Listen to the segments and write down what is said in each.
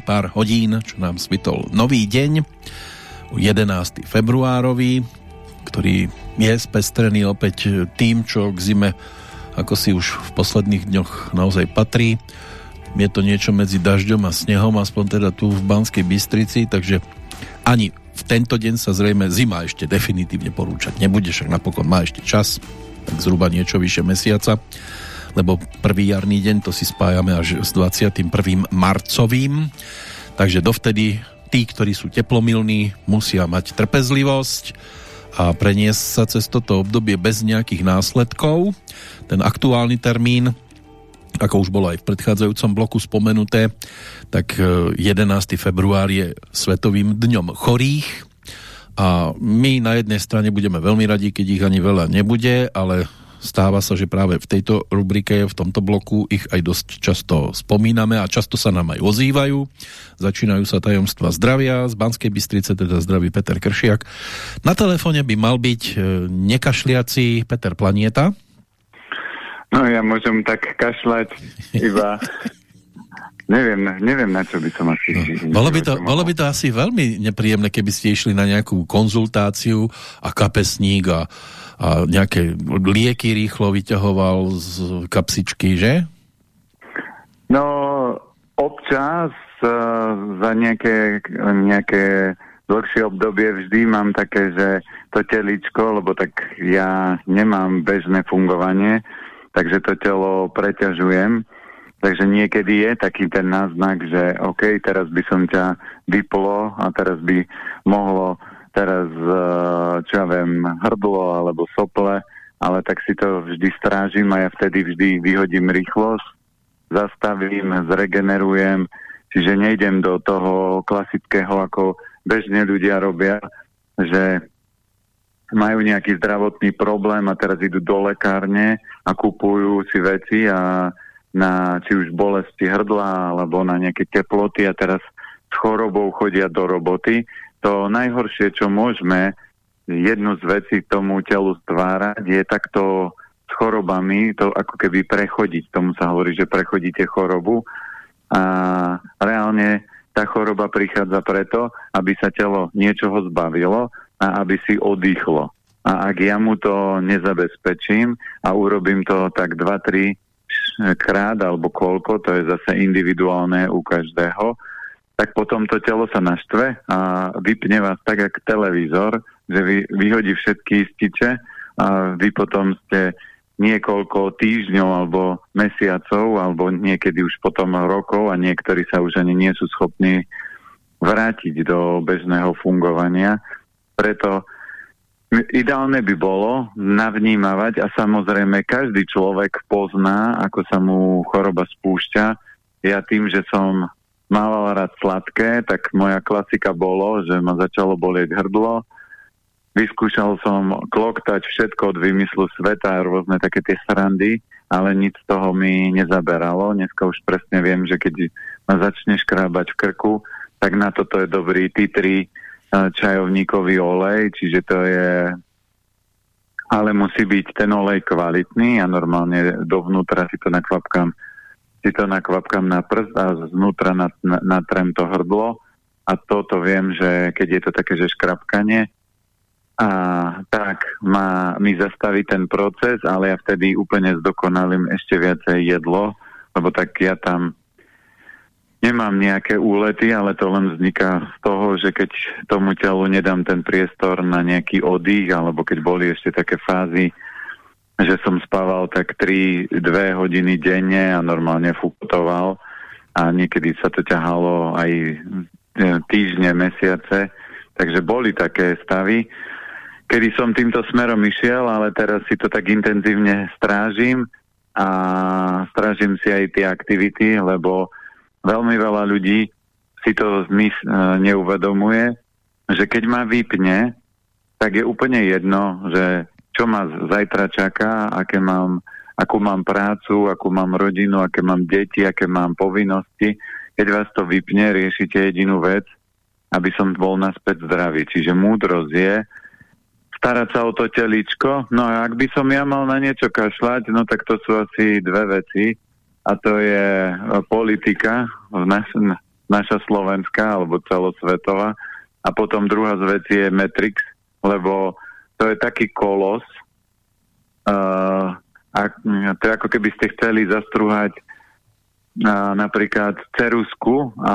pekných pár hodín, čo nám svitol nový deň, 11. februárový, ktorý je spestrený opäť tým, čo k zime ako si už v posledných dňoch naozaj patrí. Je to niečo medzi dažďom a snehom, aspoň teda tu v Banskej Bystrici, takže ani v tento deň sa zrejme zima ešte definitívne porúčať nebude, však napokon má ešte čas, tak zhruba niečo vyše mesiaca, lebo prvý jarný deň to si spájame až s 21. marcovým, takže dovtedy tí, ktorí sú teplomilní, musia mať trpezlivosť a preniesť sa cez toto obdobie bez nejakých následkov. Ten aktuálny termín ako už bolo aj v predchádzajúcom bloku spomenuté, tak 11. E, február je Svetovým dňom chorých a my na jednej strane budeme veľmi radi, keď ich ani veľa nebude, ale stáva sa, že práve v tejto rubrike, v tomto bloku ich aj dosť často spomíname a často sa nám aj ozývajú. Začínajú sa tajomstva zdravia z Banskej Bystrice, teda zdraví Peter Kršiak. Na telefóne by mal byť e, nekašliaci Peter Planieta. No ja môžem tak kašľať iba... neviem, neviem, na čo by som asi... No, bolo, by to, bolo by to asi veľmi nepríjemné, keby ste išli na nejakú konzultáciu a kapesník a a nejaké lieky rýchlo vyťahoval z kapsičky, že? No, občas uh, za nejaké, nejaké dlhšie obdobie vždy mám také, že to teličko, lebo tak ja nemám bežné fungovanie, takže to telo preťažujem. Takže niekedy je taký ten náznak, že OK, teraz by som ťa vyplo a teraz by mohlo teraz, eh, čo ja viem, hrdlo alebo sople, ale tak si to vždy strážim a ja vtedy vždy vyhodím rýchlosť, zastavím, zregenerujem, čiže nejdem do toho klasického, ako bežne ľudia robia, že majú nejaký zdravotný problém a teraz idú do lekárne a kupujú si veci a na či už bolesti hrdla alebo na nejaké teploty a teraz s chorobou chodia do roboty to najhoršie, čo môžeme jednu z vecí tomu telu stvárať, je takto s chorobami, to ako keby prechodiť. Tomu sa hovorí, že prechodíte chorobu. A reálne tá choroba prichádza preto, aby sa telo niečoho zbavilo a aby si oddychlo. A ak ja mu to nezabezpečím a urobím to tak 2-3 krát alebo koľko, to je zase individuálne u každého, tak potom to telo sa naštve a vypne vás tak, ako televízor, že vy, vyhodí všetky ističe a vy potom ste niekoľko týždňov alebo mesiacov alebo niekedy už potom rokov a niektorí sa už ani nie sú schopní vrátiť do bežného fungovania. Preto ideálne by bolo navnímavať a samozrejme každý človek pozná, ako sa mu choroba spúšťa. Ja tým, že som mával rád sladké, tak moja klasika bolo, že ma začalo bolieť hrdlo. Vyskúšal som kloktať všetko od vymyslu sveta, rôzne také tie srandy, ale nič z toho mi nezaberalo. Dneska už presne viem, že keď ma začne škrábať v krku, tak na toto je dobrý titri eh, čajovníkový olej, čiže to je ale musí byť ten olej kvalitný a normálne dovnútra si to nakvapkám si to nakvapkám na prst a znútra natrem to hrdlo. A toto viem, že keď je to také, že škrapkanie, a tak má, mi zastaví ten proces, ale ja vtedy úplne zdokonalím ešte viacej jedlo, lebo tak ja tam nemám nejaké úlety, ale to len vzniká z toho, že keď tomu telu nedám ten priestor na nejaký oddych, alebo keď boli ešte také fázy, že som spával tak 3-2 hodiny denne a normálne fukotoval. A niekedy sa to ťahalo aj e, týždne, mesiace. Takže boli také stavy, kedy som týmto smerom išiel, ale teraz si to tak intenzívne strážim. A strážim si aj tie aktivity, lebo veľmi veľa ľudí si to e, neuvedomuje, že keď ma vypne, tak je úplne jedno, že čo ma zajtra čaká, aké mám, akú mám prácu, akú mám rodinu, aké mám deti, aké mám povinnosti. Keď vás to vypne, riešite jedinú vec, aby som bol naspäť zdravý. Čiže múdrosť je starať sa o to teličko. No a ak by som ja mal na niečo kašľať, no tak to sú asi dve veci. A to je politika, naš, naša slovenská alebo celosvetová. A potom druhá z vecí je Matrix, lebo to je taký kolos, uh, a to je ako keby ste chceli zastruhať a napríklad cerusku a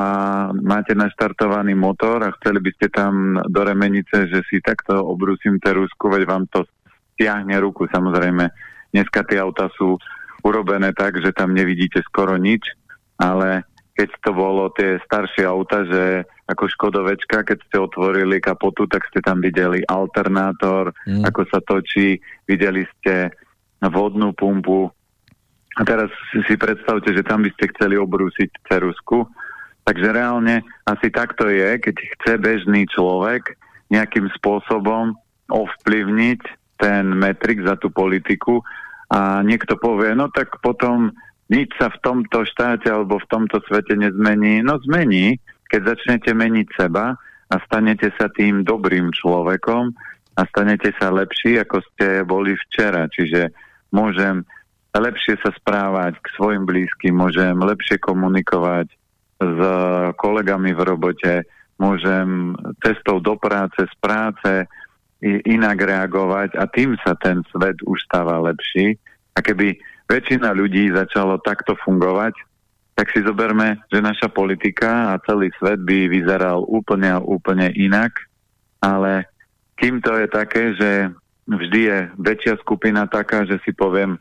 máte naštartovaný motor a chceli by ste tam do remenice, že si takto obrúsim cerusku, veď vám to stiahne ruku. Samozrejme, dneska tie auta sú urobené tak, že tam nevidíte skoro nič, ale keď to bolo tie staršie auta, že ako Škodovečka, keď ste otvorili kapotu, tak ste tam videli alternátor, mm. ako sa točí, videli ste vodnú pumpu, a teraz si predstavte, že tam by ste chceli obrúsiť cerusku. Takže reálne asi takto je, keď chce bežný človek nejakým spôsobom ovplyvniť ten metrik za tú politiku a niekto povie, no tak potom nič sa v tomto štáte alebo v tomto svete nezmení. No zmení, keď začnete meniť seba a stanete sa tým dobrým človekom a stanete sa lepší, ako ste boli včera. Čiže môžem lepšie sa správať k svojim blízkym, môžem lepšie komunikovať s kolegami v robote, môžem cestou do práce, z práce inak reagovať a tým sa ten svet už stáva lepší. A keby väčšina ľudí začalo takto fungovať, tak si zoberme, že naša politika a celý svet by vyzeral úplne a úplne inak, ale kým to je také, že vždy je väčšia skupina taká, že si poviem,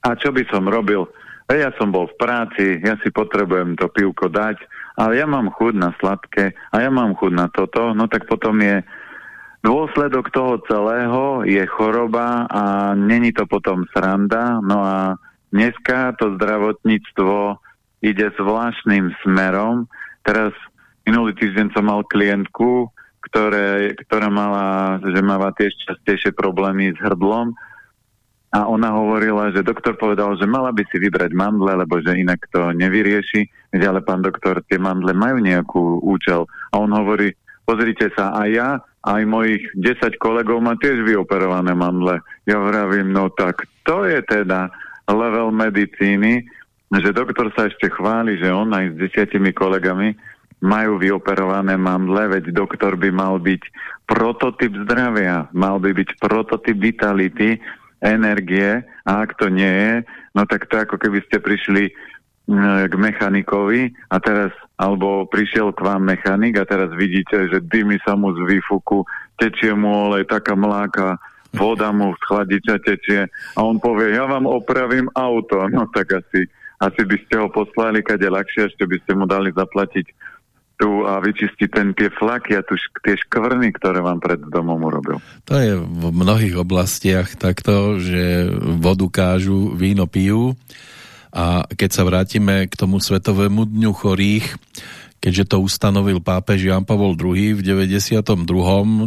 a čo by som robil? E, ja som bol v práci, ja si potrebujem to pivko dať, ale ja mám chud na sladké a ja mám chud na toto, no tak potom je dôsledok toho celého je choroba a není to potom sranda. No a dneska to zdravotníctvo ide zvláštnym smerom. Teraz minulý týždeň som mal klientku, ktoré, ktorá mala, že máva tiež častejšie problémy s hrdlom a ona hovorila, že doktor povedal, že mala by si vybrať mandle, lebo že inak to nevyrieši. Ale pán doktor, tie mandle majú nejakú účel. A on hovorí, pozrite sa, a ja, aj mojich 10 kolegov má tiež vyoperované mandle. Ja vravím, no tak to je teda level medicíny, že doktor sa ešte chváli, že on aj s desiatimi kolegami majú vyoperované mandle, veď doktor by mal byť prototyp zdravia, mal by byť prototyp vitality, energie a ak to nie je, no tak to ako keby ste prišli k mechanikovi a teraz, alebo prišiel k vám mechanik a teraz vidíte, že dymy sa mu z výfuku, tečie mu olej, taká mláka, voda mu z chladiča tečie a on povie, ja vám opravím auto. No tak asi, asi by ste ho poslali, kade ľahšie, ešte by ste mu dali zaplatiť tu a vyčistiť ten tie flaky a tu, tie škvrny, ktoré vám pred domom urobil. To je v mnohých oblastiach takto, že vodu kážu, víno pijú a keď sa vrátime k tomu Svetovému dňu chorých, keďže to ustanovil pápež Jan Pavol II v 92.,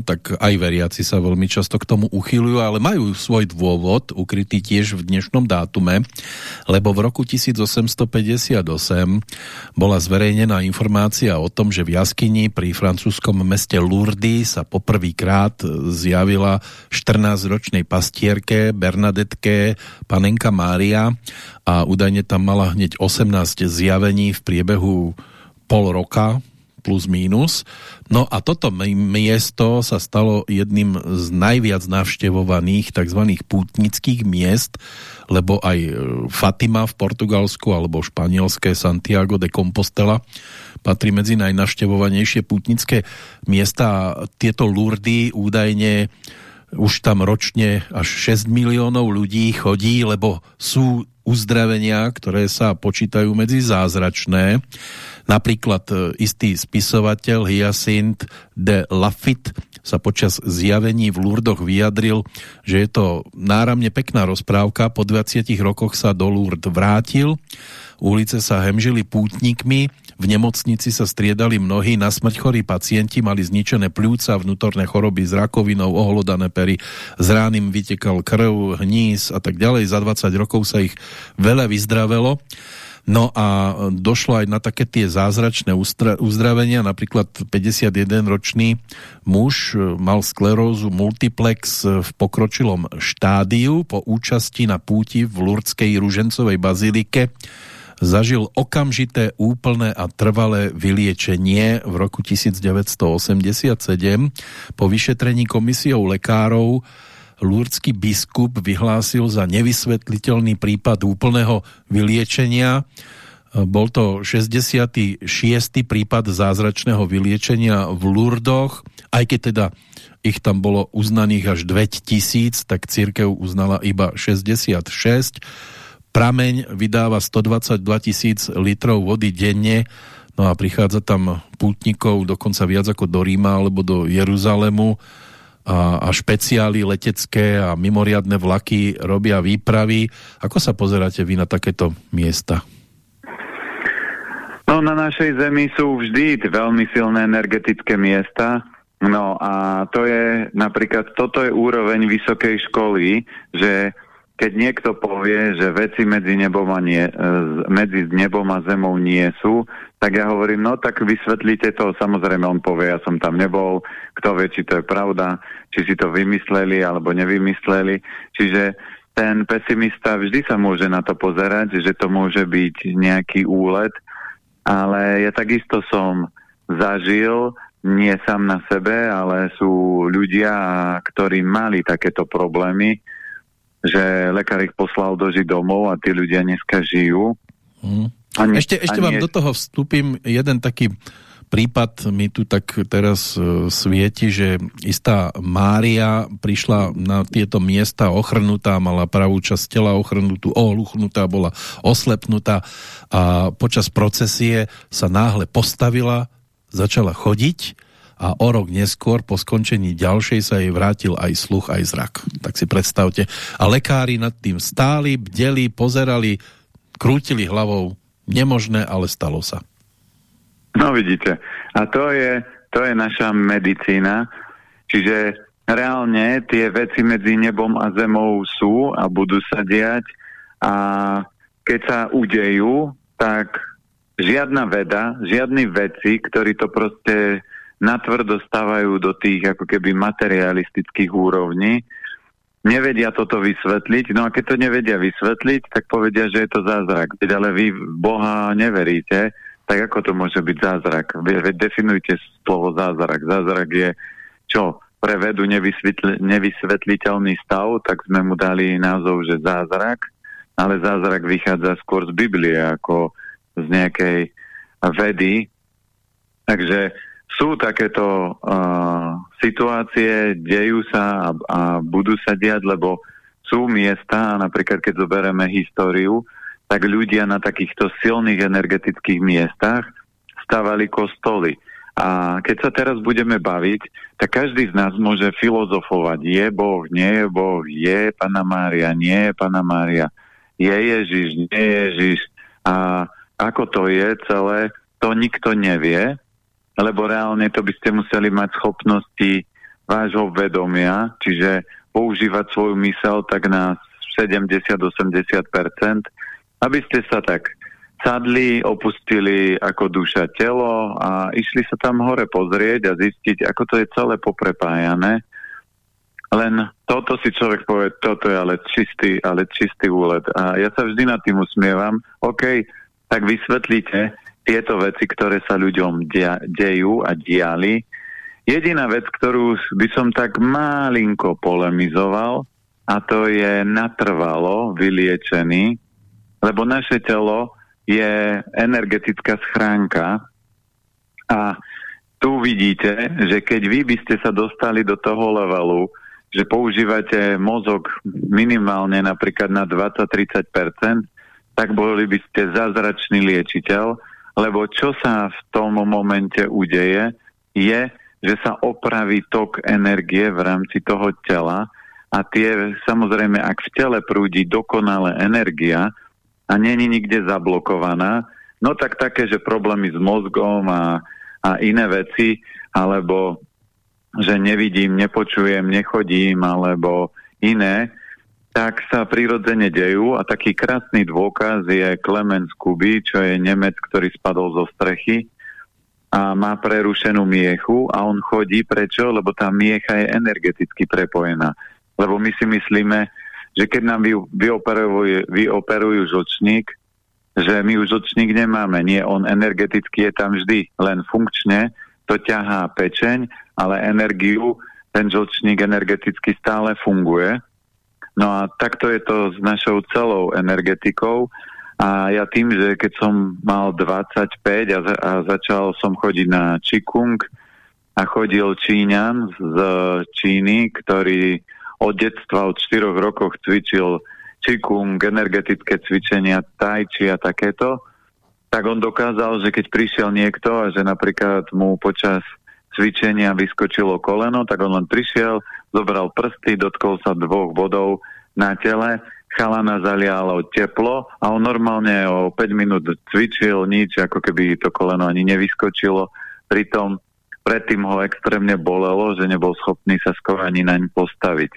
tak aj veriaci sa veľmi často k tomu uchylujú, ale majú svoj dôvod, ukrytý tiež v dnešnom dátume, lebo v roku 1858 bola zverejnená informácia o tom, že v jaskyni pri francúzskom meste Lourdes sa poprvýkrát zjavila 14-ročnej pastierke Bernadetke panenka Mária a údajne tam mala hneď 18 zjavení v priebehu pol roka plus mínus. No a toto miesto sa stalo jedným z najviac navštevovaných tzv. pútnických miest, lebo aj e, Fatima v Portugalsku alebo španielské Santiago de Compostela patrí medzi najnavštevovanejšie pútnické miesta. Tieto Lurdy údajne už tam ročne až 6 miliónov ľudí chodí, lebo sú uzdravenia, ktoré sa počítajú medzi zázračné. Napríklad e, istý spisovateľ Hyacint de Lafitte sa počas zjavení v Lurdoch vyjadril, že je to náramne pekná rozprávka, po 20 rokoch sa do Lourdes vrátil, ulice sa hemžili pútnikmi, v nemocnici sa striedali mnohí na smrť chorí pacienti, mali zničené pľúca, vnútorné choroby s rakovinou, ohlodané pery, z rán im vytekal krv, hníz a tak ďalej. Za 20 rokov sa ich veľa vyzdravelo. No a došlo aj na také tie zázračné uzdravenia, napríklad 51-ročný muž e, mal sklerózu multiplex v pokročilom štádiu po účasti na púti v Lurdskej ružencovej bazilike zažil okamžité, úplné a trvalé vyliečenie v roku 1987. Po vyšetrení komisiou lekárov lúrdský biskup vyhlásil za nevysvetliteľný prípad úplného vyliečenia. Bol to 66. prípad zázračného vyliečenia v Lurdoch, aj keď teda ich tam bolo uznaných až 2000, tak církev uznala iba 66. Prameň vydáva 122 tisíc litrov vody denne, no a prichádza tam pútnikov dokonca viac ako do Ríma alebo do Jeruzalemu a, a špeciály letecké a mimoriadne vlaky robia výpravy. Ako sa pozeráte vy na takéto miesta? No na našej zemi sú vždy veľmi silné energetické miesta, No a to je napríklad, toto je úroveň vysokej školy, že keď niekto povie, že veci medzi nebom a, nie, e, medzi nebom a zemou nie sú, tak ja hovorím, no tak vysvetlite to. Samozrejme on povie, ja som tam nebol, kto vie, či to je pravda, či si to vymysleli alebo nevymysleli. Čiže ten pesimista vždy sa môže na to pozerať, že to môže byť nejaký úlet, ale ja takisto som zažil nie sám na sebe, ale sú ľudia, ktorí mali takéto problémy, že lekár ich poslal dožiť domov a tí ľudia dneska žijú. Hmm. Ani, ešte ešte vám do toho vstúpim jeden taký prípad mi tu tak teraz e, svieti, že istá Mária prišla na tieto miesta ochrnutá, mala pravú časť tela ochrnutú, ohluchnutá, bola oslepnutá a počas procesie sa náhle postavila, začala chodiť a o rok neskôr po skončení ďalšej sa jej vrátil aj sluch, aj zrak. Tak si predstavte. A lekári nad tým stáli, bdeli, pozerali, krútili hlavou. Nemožné, ale stalo sa. No vidíte. A to je, to je naša medicína. Čiže reálne tie veci medzi nebom a zemou sú a budú sa diať a keď sa udejú, tak žiadna veda, žiadny veci, ktorí to proste natvrdo stávajú do tých ako keby materialistických úrovní, nevedia toto vysvetliť, no a keď to nevedia vysvetliť, tak povedia, že je to zázrak. Veď ale vy Boha neveríte, tak ako to môže byť zázrak? Veď definujte slovo zázrak. Zázrak je čo? Pre vedu nevysvetliteľný stav, tak sme mu dali názov, že zázrak, ale zázrak vychádza skôr z Biblie ako z nejakej vedy. Takže sú takéto uh, situácie, dejú sa a, a budú sa diať, lebo sú miesta, napríklad keď zoberieme históriu, tak ľudia na takýchto silných energetických miestach stavali kostoly. A keď sa teraz budeme baviť, tak každý z nás môže filozofovať. Je Boh, nie je Boh, je Pana Mária, nie je Pana Mária, je Ježiš, nie je Ježiš. A ako to je celé, to nikto nevie, lebo reálne to by ste museli mať schopnosti vášho vedomia, čiže používať svoju mysel tak na 70-80%, aby ste sa tak sadli, opustili ako duša telo a išli sa tam hore pozrieť a zistiť, ako to je celé poprepájané. Len toto si človek povie, toto je ale čistý, ale čistý úlet. A ja sa vždy nad tým usmievam. OK, tak vysvetlíte tieto veci, ktoré sa ľuďom dejú a diali. Jediná vec, ktorú by som tak malinko polemizoval, a to je natrvalo vyliečený, lebo naše telo je energetická schránka a tu vidíte, že keď vy by ste sa dostali do toho levelu, že používate mozog minimálne napríklad na 20-30%, tak boli by ste zázračný liečiteľ, lebo čo sa v tom momente udeje, je, že sa opraví tok energie v rámci toho tela a tie, samozrejme, ak v tele prúdi dokonale energia a není nikde zablokovaná, no tak také, že problémy s mozgom a, a iné veci, alebo že nevidím, nepočujem, nechodím, alebo iné, tak sa prirodzene dejú a taký krásny dôkaz je Klemens Kuby, čo je Nemec, ktorý spadol zo strechy a má prerušenú miechu a on chodí. Prečo? Lebo tá miecha je energeticky prepojená. Lebo my si myslíme, že keď nám vyoperujú, vyoperujú žlčník, že my už žlčník nemáme. Nie, on energeticky je tam vždy, len funkčne to ťahá pečeň, ale energiu ten žlčník energeticky stále funguje. No a takto je to s našou celou energetikou. A ja tým, že keď som mal 25 a, za, a začal som chodiť na Čikung a chodil Číňan z Číny, ktorý od detstva, od 4 rokov cvičil Čikung, energetické cvičenia, tai chi a takéto, tak on dokázal, že keď prišiel niekto a že napríklad mu počas cvičenia vyskočilo koleno, tak on len prišiel, zobral prsty, dotkol sa dvoch bodov na tele, chalana zalialo teplo a on normálne o 5 minút cvičil nič, ako keby to koleno ani nevyskočilo. Pritom predtým ho extrémne bolelo, že nebol schopný sa skoro ani naň postaviť.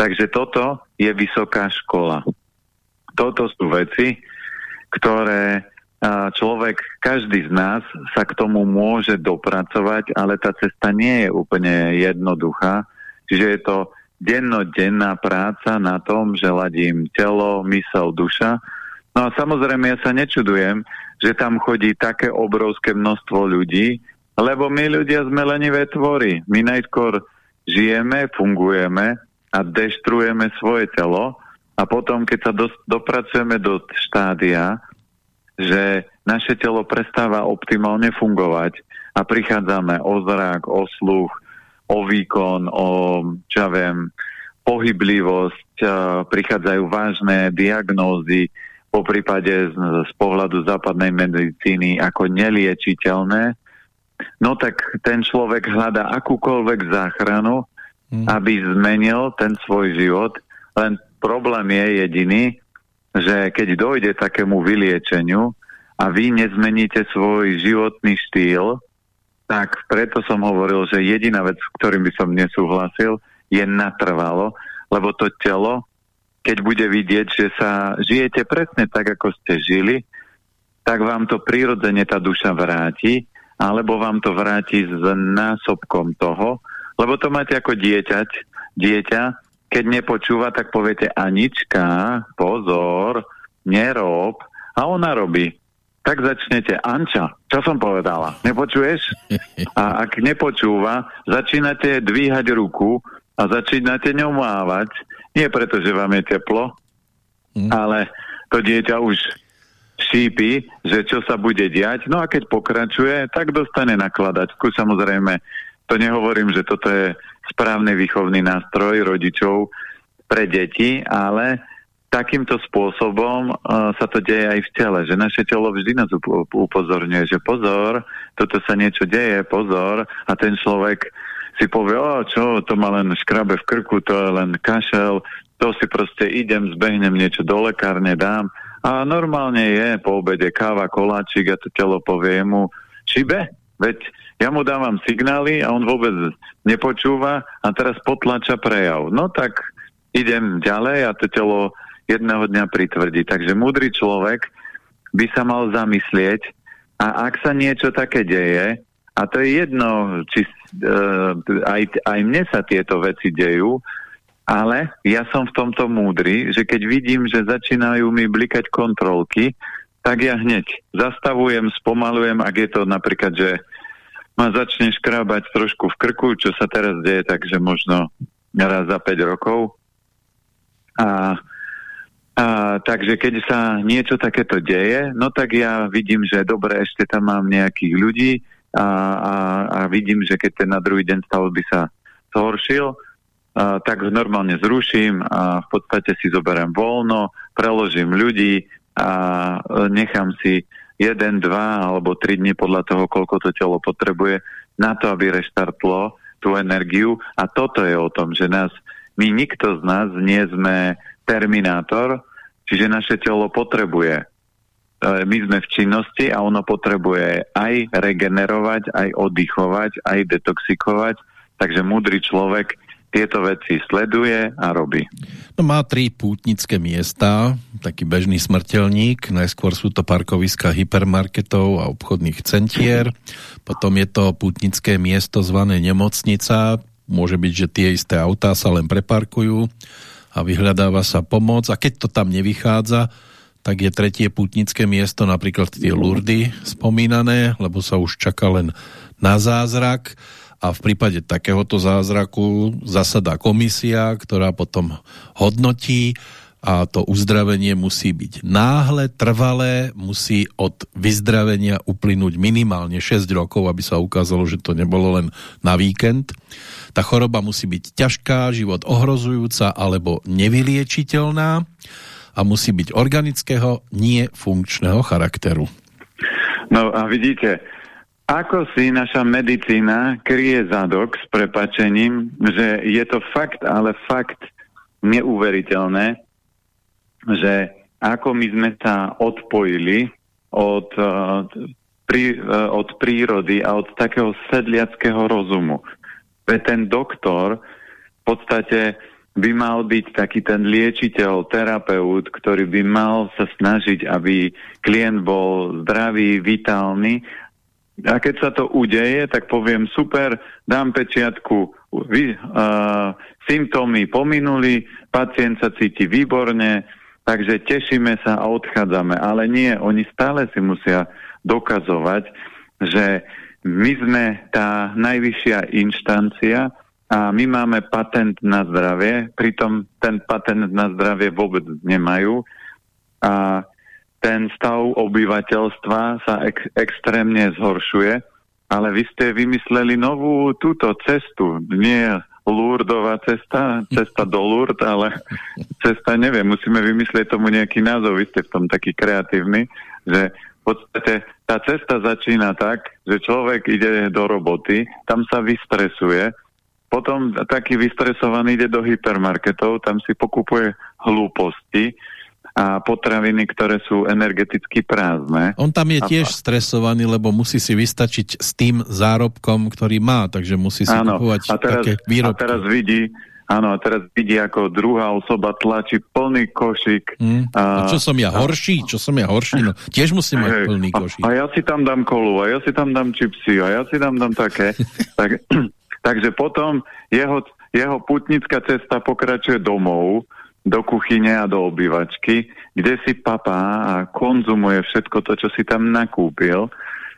Takže toto je vysoká škola. Toto sú veci, ktoré človek, každý z nás sa k tomu môže dopracovať, ale tá cesta nie je úplne jednoduchá. Čiže je to dennodenná práca na tom, že ladím telo, mysel, duša. No a samozrejme ja sa nečudujem, že tam chodí také obrovské množstvo ľudí, lebo my ľudia sme lenivé tvory. My najskôr žijeme, fungujeme a deštruujeme svoje telo a potom, keď sa do, dopracujeme do štádia, že naše telo prestáva optimálne fungovať a prichádzame o zrak, o sluch, o výkon, o, čo ja viem, pohyblivosť, prichádzajú vážne diagnózy, po prípade z, z pohľadu západnej medicíny ako neliečiteľné, no tak ten človek hľadá akúkoľvek záchranu, mm. aby zmenil ten svoj život, len problém je jediný, že keď dojde takému vyliečeniu a vy nezmeníte svoj životný štýl, tak preto som hovoril, že jediná vec, s ktorým by som nesúhlasil, je natrvalo, lebo to telo, keď bude vidieť, že sa žijete presne tak, ako ste žili, tak vám to prirodzene tá duša vráti, alebo vám to vráti s násobkom toho, lebo to máte ako dieťať, dieťa, keď nepočúva, tak poviete Anička, pozor, nerob. A ona robí. Tak začnete, Anča, čo som povedala? Nepočuješ? A ak nepočúva, začínate dvíhať ruku a začínate ňou mávať. Nie preto, že vám je teplo, mm. ale to dieťa už šípi, že čo sa bude diať. No a keď pokračuje, tak dostane nakladačku. Samozrejme, to nehovorím, že toto je správny výchovný nástroj rodičov pre deti, ale takýmto spôsobom uh, sa to deje aj v tele, že naše telo vždy nás upozorňuje, že pozor, toto sa niečo deje, pozor a ten človek si povie, o čo, to ma len škrabe v krku, to je len kašel, to si proste idem, zbehnem niečo do lekárne, dám. A normálne je po obede káva, koláčik a to telo povie mu, šibe, veď ja mu dávam signály a on vôbec nepočúva a teraz potlača prejav. No tak idem ďalej a to telo jedného dňa pritvrdí. Takže múdry človek by sa mal zamyslieť a ak sa niečo také deje, a to je jedno, či uh, aj, aj mne sa tieto veci dejú, ale ja som v tomto múdry, že keď vidím, že začínajú mi blikať kontrolky, tak ja hneď zastavujem, spomalujem, ak je to napríklad, že ma začne škrábať trošku v krku, čo sa teraz deje, takže možno raz za 5 rokov. A, a takže keď sa niečo takéto deje, no tak ja vidím, že dobre, ešte tam mám nejakých ľudí a, a, a vidím, že keď ten na druhý deň stav by sa zhoršil, a, tak normálne zruším a v podstate si zoberiem voľno, preložím ľudí a e, nechám si jeden, dva alebo tri dní podľa toho, koľko to telo potrebuje na to, aby reštartlo tú energiu. A toto je o tom, že nás, my nikto z nás nie sme terminátor, čiže naše telo potrebuje. E, my sme v činnosti a ono potrebuje aj regenerovať, aj oddychovať, aj detoxikovať. Takže múdry človek tieto veci sleduje a robí. No má tri pútnické miesta, taký bežný smrteľník, najskôr sú to parkoviska hypermarketov a obchodných centier, potom je to pútnické miesto zvané nemocnica, môže byť, že tie isté autá sa len preparkujú a vyhľadáva sa pomoc. A keď to tam nevychádza, tak je tretie putnické miesto napríklad tie Lurdy spomínané, lebo sa už čaká len na zázrak a v prípade takéhoto zázraku zasadá komisia, ktorá potom hodnotí a to uzdravenie musí byť náhle, trvalé, musí od vyzdravenia uplynúť minimálne 6 rokov, aby sa ukázalo, že to nebolo len na víkend. Tá choroba musí byť ťažká, život ohrozujúca alebo nevyliečiteľná a musí byť organického, nie funkčného charakteru. No a vidíte, ako si naša medicína kryje zadok s prepačením, že je to fakt, ale fakt neuveriteľné, že ako my sme sa odpojili od, uh, prí, uh, od prírody a od takého sedliackého rozumu. Veď ten doktor v podstate by mal byť taký ten liečiteľ, terapeut, ktorý by mal sa snažiť, aby klient bol zdravý, vitálny. A keď sa to udeje, tak poviem, super, dám pečiatku, vy, uh, symptómy pominuli, pacient sa cíti výborne, Takže tešíme sa a odchádzame. Ale nie, oni stále si musia dokazovať, že my sme tá najvyššia inštancia a my máme patent na zdravie, pritom ten patent na zdravie vôbec nemajú a ten stav obyvateľstva sa ek extrémne zhoršuje, ale vy ste vymysleli novú túto cestu, nie Lourdová cesta, cesta do Lourdes, ale cesta neviem, musíme vymyslieť tomu nejaký názov, vy ste v tom taký kreatívny, že v podstate tá cesta začína tak, že človek ide do roboty, tam sa vystresuje, potom taký vystresovaný ide do hypermarketov, tam si pokupuje hlúposti, a potraviny, ktoré sú energeticky prázdne. On tam je tiež a... stresovaný, lebo musí si vystačiť s tým zárobkom, ktorý má, takže musí si áno, kupovať a teraz, také výrobky. A teraz vidí, Áno, a teraz vidí, ako druhá osoba tlačí plný košík. Mm. A, a čo som ja horší? Čo som ja horší? No, tiež musím mať plný košík. A, a ja si tam dám kolu, a ja si tam dám čipsy, a ja si tam dám také. tak, takže potom jeho, jeho putnická cesta pokračuje domov, do kuchyne a do obývačky, kde si papá a konzumuje všetko to, čo si tam nakúpil.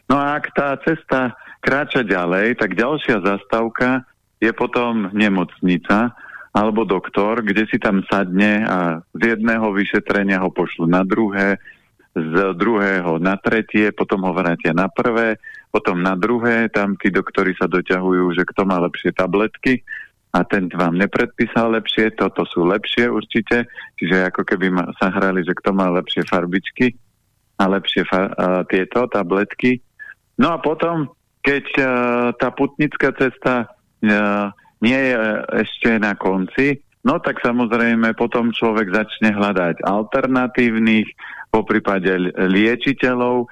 No a ak tá cesta kráča ďalej, tak ďalšia zastávka je potom nemocnica alebo doktor, kde si tam sadne a z jedného vyšetrenia ho pošlu na druhé, z druhého na tretie, potom ho vrátia na prvé, potom na druhé, tam tí doktori sa doťahujú, že kto má lepšie tabletky a ten vám nepredpísal lepšie, toto sú lepšie určite, čiže ako keby sa hrali, že kto má lepšie farbičky a lepšie fa uh, tieto tabletky. No a potom, keď uh, tá putnická cesta uh, nie je ešte na konci, no tak samozrejme potom človek začne hľadať alternatívnych, po prípade liečiteľov, uh,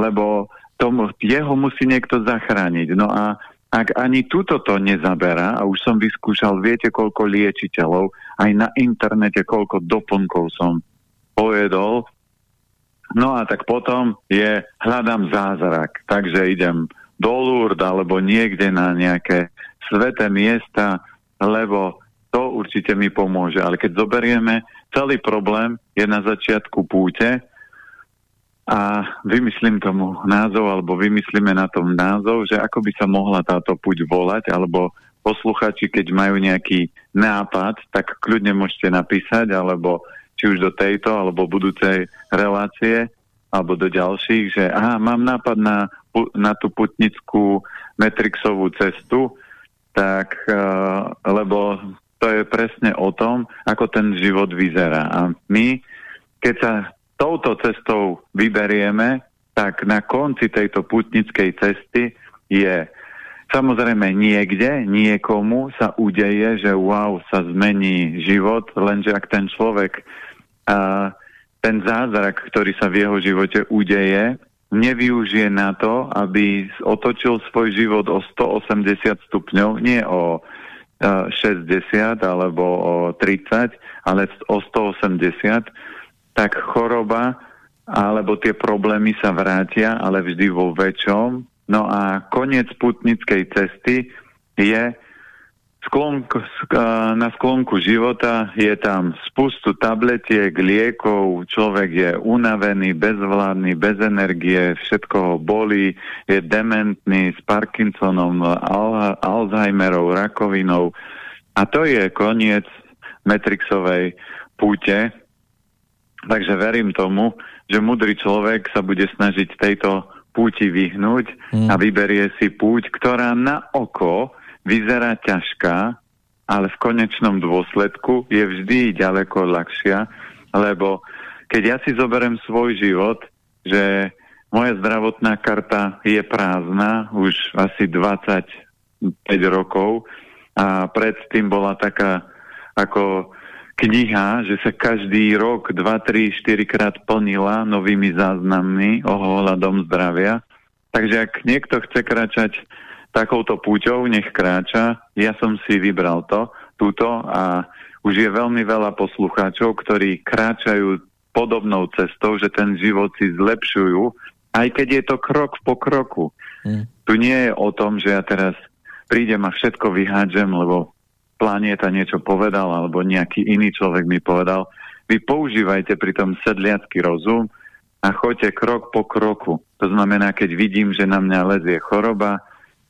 lebo tomu, jeho musí niekto zachrániť. No a ak ani túto to nezaberá, a už som vyskúšal, viete, koľko liečiteľov, aj na internete, koľko doplnkov som pojedol, no a tak potom je, hľadám zázrak, takže idem do Lourdes alebo niekde na nejaké sveté miesta, lebo to určite mi pomôže. Ale keď zoberieme, celý problém je na začiatku púte, a vymyslím tomu názov, alebo vymyslíme na tom názov, že ako by sa mohla táto puť volať, alebo posluchači, keď majú nejaký nápad, tak kľudne môžete napísať, alebo či už do tejto, alebo budúcej relácie, alebo do ďalších, že aha, mám nápad na, na tú putnickú metrixovú cestu, tak, uh, lebo to je presne o tom, ako ten život vyzerá. A my, keď sa touto cestou vyberieme, tak na konci tejto putnickej cesty je samozrejme niekde, niekomu sa udeje, že wow, sa zmení život, lenže ak ten človek a, ten zázrak, ktorý sa v jeho živote udeje, nevyužije na to, aby otočil svoj život o 180 stupňov, nie o 60 alebo o 30, ale o 180, tak choroba alebo tie problémy sa vrátia, ale vždy vo väčšom. No a koniec putnickej cesty je sklonku, na sklonku života je tam spustu tabletiek, liekov, človek je unavený, bezvládny, bez energie, všetko ho bolí, je dementný s Parkinsonom, Al Alzheimerov, rakovinou. A to je koniec Matrixovej púte. Takže verím tomu, že mudrý človek sa bude snažiť tejto púti vyhnúť mm. a vyberie si púť, ktorá na oko vyzerá ťažká, ale v konečnom dôsledku je vždy ďaleko ľahšia, lebo keď ja si zoberiem svoj život, že moja zdravotná karta je prázdna už asi 25 rokov a predtým bola taká ako kniha, že sa každý rok 2, 3, 4 krát plnila novými záznammi ohľadom zdravia. Takže ak niekto chce kračať takouto púťou, nech kráča. Ja som si vybral to, túto a už je veľmi veľa poslucháčov, ktorí kráčajú podobnou cestou, že ten život si zlepšujú, aj keď je to krok po kroku. Mm. Tu nie je o tom, že ja teraz prídem a všetko vyhádžem, lebo planéta niečo povedal, alebo nejaký iný človek mi povedal. Vy používajte pri tom sedliacký rozum a choďte krok po kroku. To znamená, keď vidím, že na mňa lezie choroba,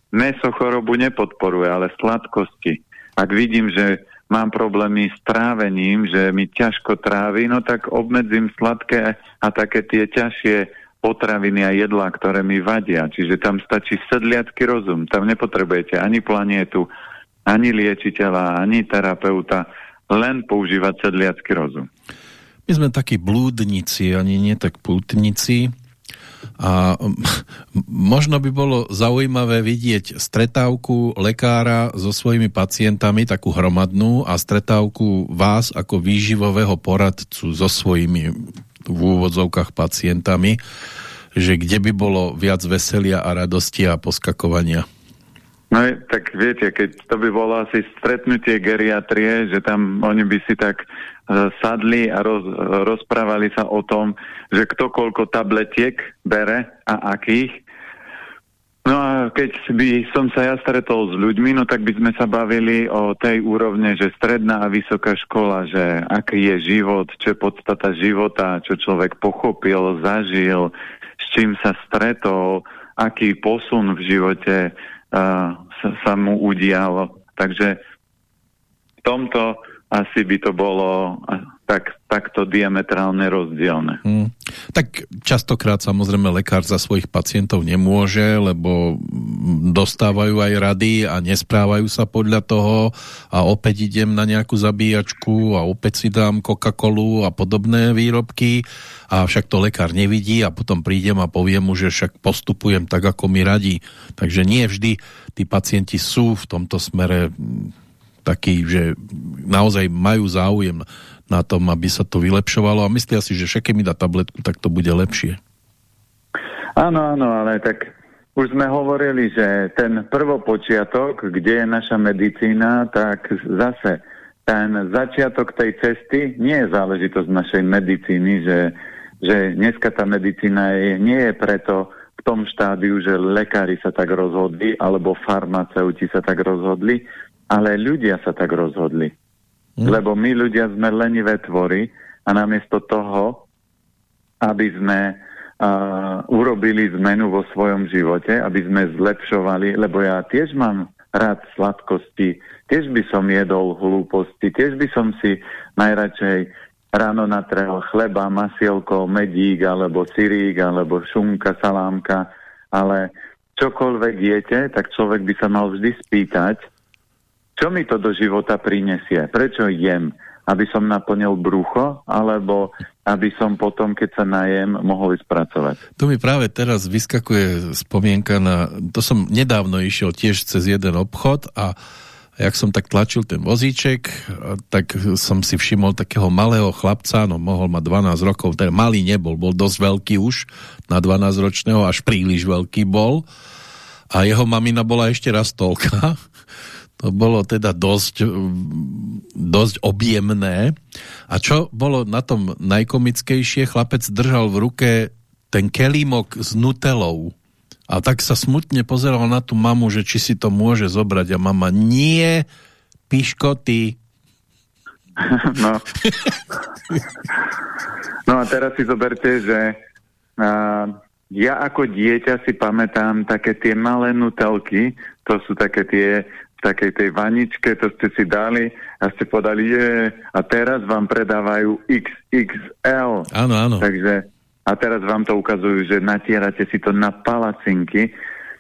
Meso chorobu nepodporuje, ale sladkosti. Ak vidím, že mám problémy s trávením, že mi ťažko trávi, no tak obmedzím sladké a také tie ťažšie potraviny a jedlá, ktoré mi vadia. Čiže tam stačí sedliacký rozum. Tam nepotrebujete ani planietu, ani liečiteľa, ani terapeuta, len používať sedliacký rozum. My sme takí blúdnici, ani nie tak pútnici. A možno by bolo zaujímavé vidieť stretávku lekára so svojimi pacientami, takú hromadnú, a stretávku vás ako výživového poradcu so svojimi v úvodzovkách pacientami, že kde by bolo viac veselia a radosti a poskakovania. No tak viete, keď to by bolo asi stretnutie geriatrie, že tam oni by si tak uh, sadli a roz, rozprávali sa o tom, že kto koľko tabletiek bere a akých. No a keď by som sa ja stretol s ľuďmi, no tak by sme sa bavili o tej úrovne, že stredná a vysoká škola, že aký je život, čo je podstata života, čo človek pochopil, zažil, s čím sa stretol, aký posun v živote sa, sa mu udialo. Takže v tomto asi by to bolo tak, takto diametrálne rozdielne. Hmm. Tak častokrát samozrejme lekár za svojich pacientov nemôže, lebo dostávajú aj rady a nesprávajú sa podľa toho a opäť idem na nejakú zabíjačku a opäť si dám Coca-Colu a podobné výrobky a však to lekár nevidí a potom prídem a poviem mu, že však postupujem tak, ako mi radí. Takže nie vždy tí pacienti sú v tomto smere takí, že naozaj majú záujem na tom, aby sa to vylepšovalo a myslia si, že však mi dá tabletku, tak to bude lepšie. Áno, áno, ale tak už sme hovorili, že ten prvopočiatok, kde je naša medicína, tak zase ten začiatok tej cesty nie je záležitosť našej medicíny, že, že dneska tá medicína je, nie je preto v tom štádiu, že lekári sa tak rozhodli, alebo farmaceuti sa tak rozhodli, ale ľudia sa tak rozhodli. Hmm. Lebo my ľudia sme lenivé tvory a namiesto toho, aby sme uh, urobili zmenu vo svojom živote, aby sme zlepšovali, lebo ja tiež mám rád sladkosti, tiež by som jedol hlúposti, tiež by som si najradšej ráno natrel chleba, masielko, medík, alebo cirík, alebo šunka, salámka, ale čokoľvek jete, tak človek by sa mal vždy spýtať, čo mi to do života prinesie? Prečo jem? Aby som naplnil brucho, alebo aby som potom, keď sa najem, mohol ísť pracovať. Tu mi práve teraz vyskakuje spomienka na... To som nedávno išiel tiež cez jeden obchod a jak som tak tlačil ten vozíček, tak som si všimol takého malého chlapca, no mohol mať 12 rokov, ten malý nebol, bol dosť veľký už, na 12 ročného, až príliš veľký bol. A jeho mamina bola ešte raz toľka, to bolo teda dosť, dosť objemné. A čo bolo na tom najkomickejšie, chlapec držal v ruke ten kelímok s nutelou. A tak sa smutne pozeral na tú mamu, že či si to môže zobrať. A mama, nie, piškoty. no. no a teraz si zoberte, že uh, ja ako dieťa si pamätám také tie malé nutelky, to sú také tie takej tej vaničke, to ste si dali a ste podali, je, a teraz vám predávajú XXL. Áno, áno. Takže, a teraz vám to ukazujú, že natierate si to na palacinky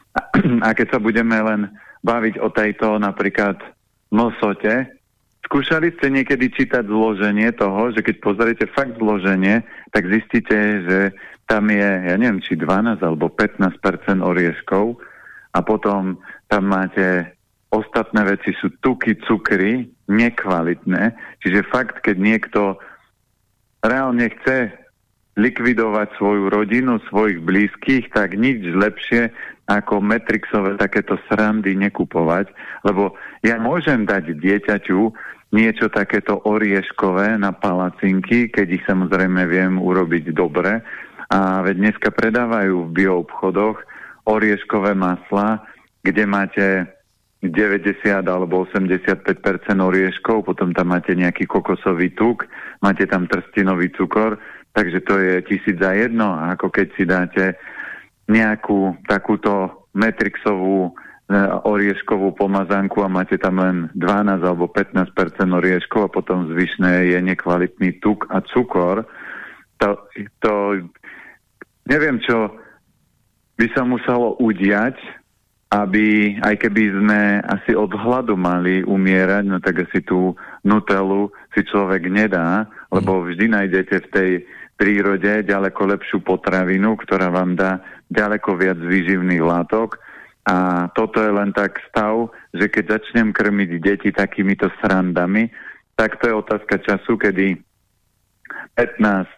a keď sa budeme len baviť o tejto napríklad nosote, skúšali ste niekedy čítať zloženie toho, že keď pozriete fakt zloženie, tak zistíte, že tam je, ja neviem, či 12 alebo 15% orieškov a potom tam máte ostatné veci sú tuky, cukry, nekvalitné. Čiže fakt, keď niekto reálne chce likvidovať svoju rodinu, svojich blízkych, tak nič lepšie ako Metrixové takéto srandy nekupovať, lebo ja môžem dať dieťaťu niečo takéto orieškové na palacinky, keď ich samozrejme viem urobiť dobre. A veď dneska predávajú v bioobchodoch orieškové masla, kde máte 90 alebo 85% orieškov, potom tam máte nejaký kokosový tuk, máte tam trstinový cukor, takže to je tisíc za jedno. Ako keď si dáte nejakú takúto metrixovú e, orieškovú pomazanku a máte tam len 12 alebo 15% orieškov a potom zvyšné je nekvalitný tuk a cukor, to, to neviem, čo by sa muselo udiať, aby aj keby sme asi od hladu mali umierať, no tak asi tú nutelu si človek nedá, lebo mhm. vždy nájdete v tej prírode ďaleko lepšiu potravinu, ktorá vám dá ďaleko viac výživných látok. A toto je len tak stav, že keď začnem krmiť deti takýmito srandami, tak to je otázka času, kedy 15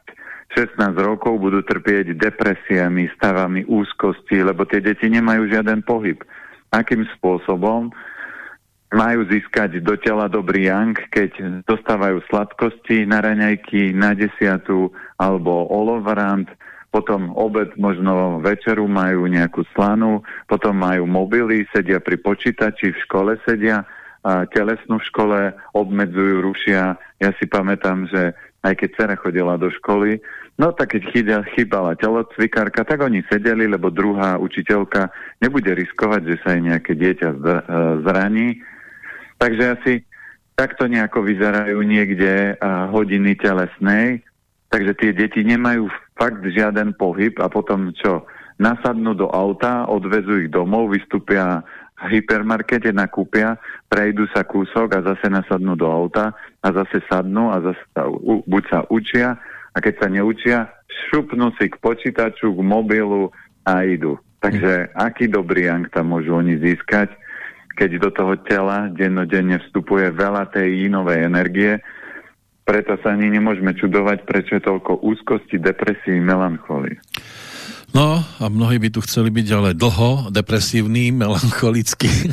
16 rokov budú trpieť depresiami, stavami úzkosti, lebo tie deti nemajú žiaden pohyb. Akým spôsobom majú získať do tela dobrý yang, keď dostávajú sladkosti na raňajky, na desiatu alebo olovrant, potom obed, možno večeru majú nejakú slanu, potom majú mobily, sedia pri počítači, v škole sedia, a telesnú v škole obmedzujú, rušia. Ja si pamätám, že aj keď dcera chodila do školy, no tak keď chýbala telocvikárka, tak oni sedeli, lebo druhá učiteľka nebude riskovať, že sa jej nejaké dieťa e, zraní. Takže asi takto nejako vyzerajú niekde hodiny telesnej, takže tie deti nemajú fakt žiaden pohyb a potom čo? Nasadnú do auta, odvezú ich domov, vystúpia hypermarkete, nakúpia, prejdú sa kúsok a zase nasadnú do auta a zase sadnú a zase sa, buď sa učia a keď sa neučia, šupnú si k počítaču, k mobilu a idú. Takže aký dobrý yang tam môžu oni získať, keď do toho tela dennodenne vstupuje veľa tej inovej energie, preto sa ani nemôžeme čudovať, prečo je toľko úzkosti, depresí, melancholii. No a mnohí by tu chceli byť ale dlho, depresívny, melancholický,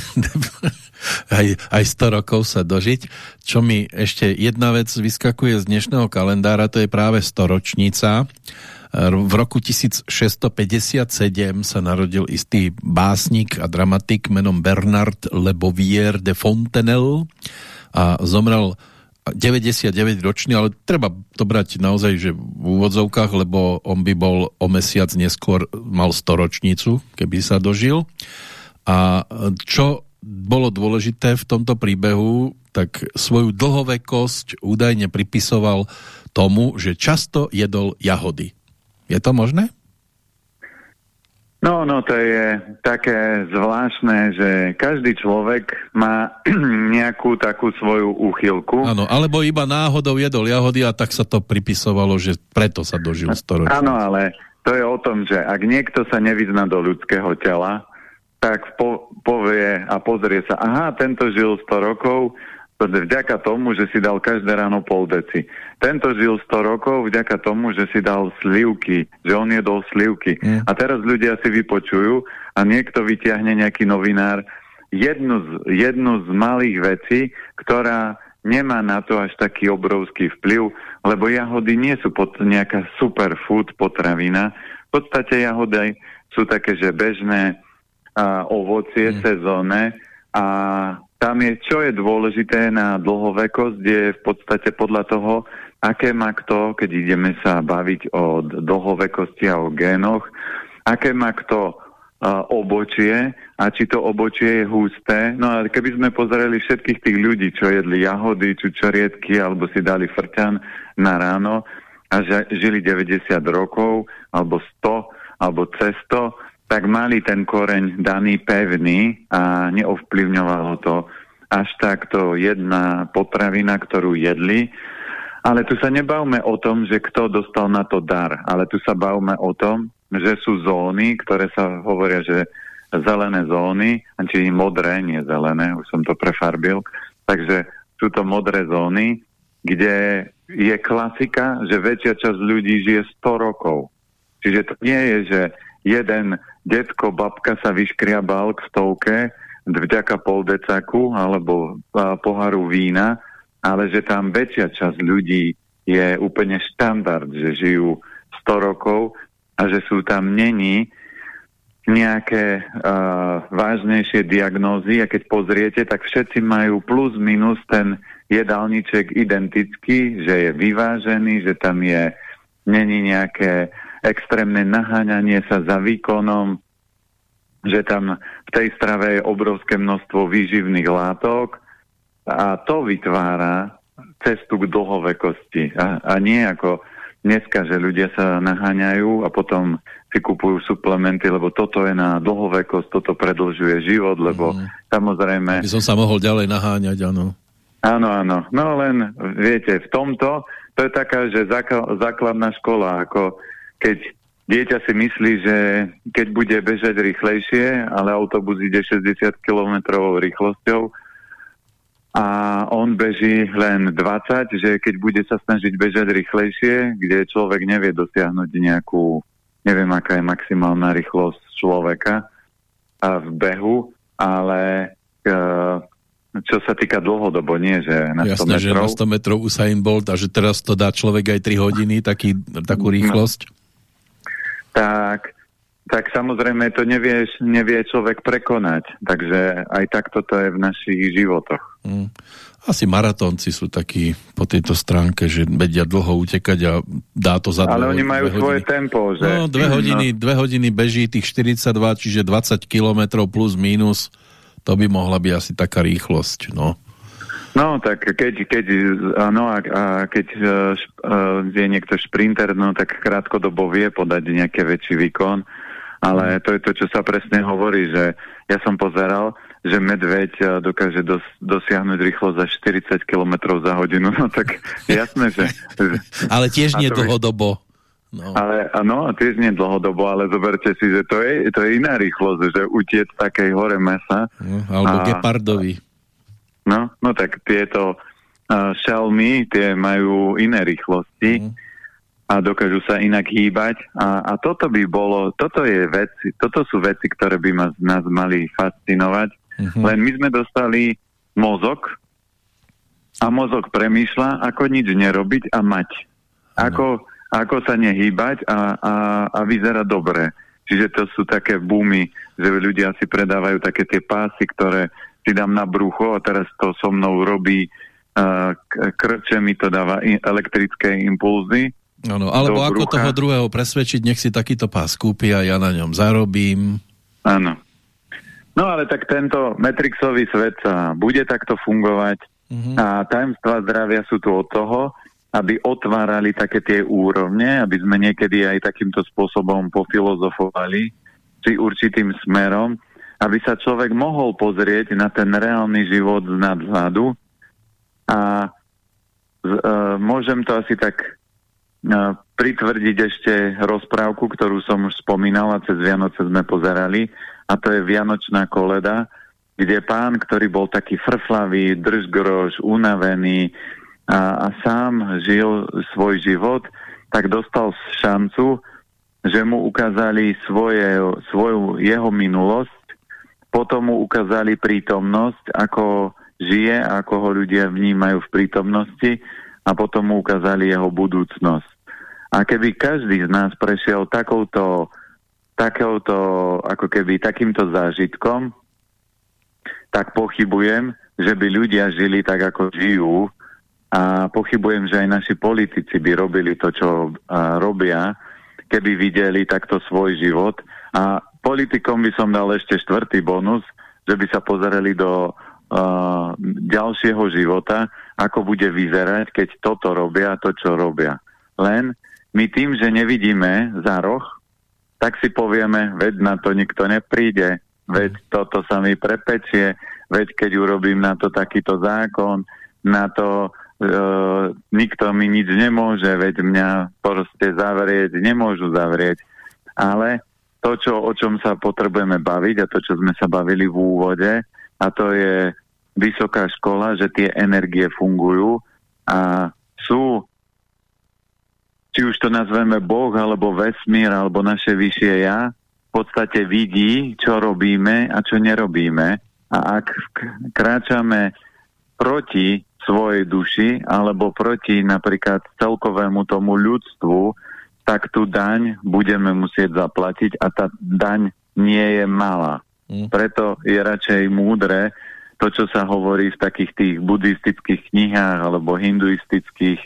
aj, aj 100 rokov sa dožiť. Čo mi ešte jedna vec vyskakuje z dnešného kalendára, to je práve storočnica. V roku 1657 sa narodil istý básnik a dramatik menom Bernard Le Bovier de Fontenelle a zomrel 99 ročný, ale treba to brať naozaj, že v úvodzovkách, lebo on by bol o mesiac neskôr mal storočnicu, keby sa dožil. A čo bolo dôležité v tomto príbehu, tak svoju dlhovekosť údajne pripisoval tomu, že často jedol jahody. Je to možné? No, no, to je také zvláštne, že každý človek má nejakú takú svoju úchylku. Áno, alebo iba náhodou jedol jahody a tak sa to pripisovalo, že preto sa dožil storočia. Áno, ale to je o tom, že ak niekto sa nevyzná do ľudského tela, tak po, povie a pozrie sa, aha, tento žil 100 rokov, vďaka tomu, že si dal každé ráno pol deci. Tento žil 100 rokov vďaka tomu, že si dal slivky, že on jedol slivky. Mm. A teraz ľudia si vypočujú a niekto vyťahne nejaký novinár jednu z, jednu z malých vecí, ktorá nemá na to až taký obrovský vplyv, lebo jahody nie sú pod nejaká superfood potravina. V podstate jahody sú také, že bežné a, ovocie mm. sezónne a tam je, čo je dôležité na dlhovekosť, je v podstate podľa toho, aké má kto, keď ideme sa baviť o dlhovekosti a o génoch, aké má kto obočie a či to obočie je husté. No a keby sme pozreli všetkých tých ľudí, čo jedli jahody, čučoriedky alebo si dali frťan na ráno a žili 90 rokov alebo 100 alebo cez 100, tak mali ten koreň daný pevný a neovplyvňovalo to až takto jedna potravina, ktorú jedli. Ale tu sa nebavme o tom, že kto dostal na to dar, ale tu sa bavme o tom, že sú zóny, ktoré sa hovoria, že zelené zóny, či modré, nie zelené, už som to prefarbil. Takže sú to modré zóny, kde je klasika, že väčšia časť ľudí žije 100 rokov. Čiže to nie je, že jeden detko, babka sa vyškriabal k stovke vďaka pol decaku alebo poharu vína, ale že tam väčšia časť ľudí je úplne štandard, že žijú 100 rokov a že sú tam není nejaké uh, vážnejšie diagnózy. A keď pozriete, tak všetci majú plus minus ten jedálniček identický, že je vyvážený, že tam je není nejaké extrémne naháňanie sa za výkonom, že tam v tej strave je obrovské množstvo výživných látok a to vytvára cestu k dlhovekosti. A, a nie ako dneska, že ľudia sa naháňajú a potom si kupujú suplementy, lebo toto je na dlhovekosť, toto predlžuje život, lebo mm. samozrejme... By som sa mohol ďalej naháňať, áno. Áno, áno. No len, viete, v tomto, to je taká, že základná škola, ako keď dieťa si myslí, že keď bude bežať rýchlejšie, ale autobus ide 60 km rýchlosťou a on beží len 20, že keď bude sa snažiť bežať rýchlejšie, kde človek nevie dosiahnuť nejakú, neviem aká je maximálna rýchlosť človeka a v behu, ale uh, čo sa týka dlhodobo, nie, že na 100 Jasné, metrov. že na 100 metrov Usain Bolt a že teraz to dá človek aj 3 hodiny, taký, takú rýchlosť. No tak, tak samozrejme to nevie, nevie človek prekonať. Takže aj takto to je v našich životoch. Mm. Asi maratónci sú takí po tejto stránke, že vedia dlho utekať a dá to za Ale dve, oni majú svoje hodiny. tempo, že? No, dve hodiny, no. dve hodiny beží tých 42, čiže 20 kilometrov plus minus, to by mohla byť asi taká rýchlosť, no. No, tak keď, keď, no, a, a keď uh, je niekto šprinter, no tak krátkodobo vie podať nejaký väčší výkon, ale to je to, čo sa presne hovorí, že ja som pozeral, že medveď dokáže dos, dosiahnuť rýchlosť za 40 km za hodinu, no tak jasné, že... ale tiež nie dlhodobo. No. Ale áno, tiež nie dlhodobo, ale zoberte si, že to je, to je iná rýchlosť, že utiec takej hore mesa. No, alebo a, gepardovi. No, no tak tieto uh, Xiaomi, tie majú iné rýchlosti mm. a dokážu sa inak hýbať. A, a toto by bolo, toto je veci, toto sú veci, ktoré by ma, nás mali fascinovať. Mm-hmm. Len my sme dostali mozog a mozog premýšľa, ako nič nerobiť a mať. Ako, ako sa nehýbať a, a, a vyzerá dobre. Čiže to sú také boomy, že ľudia si predávajú také tie pásy, ktoré si dám na brucho a teraz to so mnou robí uh, krče mi to dáva elektrické impulzy. Ano, alebo ako brucha. toho druhého presvedčiť, nech si takýto pás kúpi a ja na ňom zarobím. Áno. No ale tak tento Matrixový svet sa bude takto fungovať uh. -huh. a tajemstvá zdravia sú tu od toho, aby otvárali také tie úrovne, aby sme niekedy aj takýmto spôsobom pofilozofovali či určitým smerom, aby sa človek mohol pozrieť na ten reálny život z nadhľadu a uh, môžem to asi tak uh, pritvrdiť ešte rozprávku, ktorú som už spomínal a cez Vianoce sme pozerali a to je Vianočná koleda, kde pán, ktorý bol taký frflavý, držgrož, unavený a, a sám žil svoj život, tak dostal šancu, že mu ukázali svoje, svoju jeho minulosť potom mu ukázali prítomnosť, ako žije, ako ho ľudia vnímajú v prítomnosti a potom mu ukázali jeho budúcnosť. A keby každý z nás prešiel takouto, takouto ako keby takýmto zážitkom, tak pochybujem, že by ľudia žili tak, ako žijú a pochybujem, že aj naši politici by robili to, čo a, robia, keby videli takto svoj život. A politikom by som dal ešte štvrtý bonus, že by sa pozerali do uh, ďalšieho života, ako bude vyzerať, keď toto robia, to, čo robia. Len my tým, že nevidíme za roh, tak si povieme, veď na to nikto nepríde, veď toto sa mi prepečie, veď keď urobím na to takýto zákon, na to uh, nikto mi nič nemôže, veď mňa proste zavrieť, nemôžu zavrieť. Ale to, čo, o čom sa potrebujeme baviť a to, čo sme sa bavili v úvode, a to je vysoká škola, že tie energie fungujú a sú, či už to nazveme Boh, alebo vesmír, alebo naše vyššie ja, v podstate vidí, čo robíme a čo nerobíme. A ak kráčame proti svojej duši alebo proti napríklad celkovému tomu ľudstvu, tak tú daň budeme musieť zaplatiť a tá daň nie je malá. Mm. Preto je radšej múdre to, čo sa hovorí v takých tých buddhistických knihách alebo hinduistických,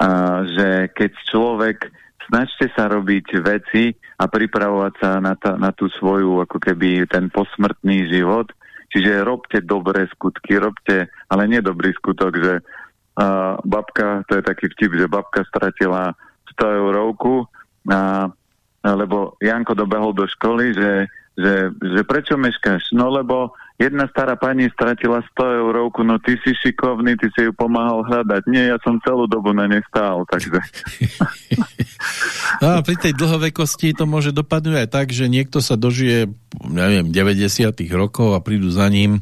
a, že keď človek snažte sa robiť veci a pripravovať sa na, ta, na tú svoju, ako keby ten posmrtný život, Čiže robte dobré skutky, robte, ale nie dobrý skutok, že uh, babka, to je taký vtip, že babka stratila 100 eurovku, a, lebo Janko dobehol do školy, že, že, že prečo meškáš? No lebo jedna stará pani stratila 100 eurovku, no ty si šikovný, ty si ju pomáhal hľadať. Nie, ja som celú dobu na nej stál, takže... no a pri tej dlhovekosti to môže dopadnúť aj tak, že niekto sa dožije, neviem, 90 rokov a prídu za ním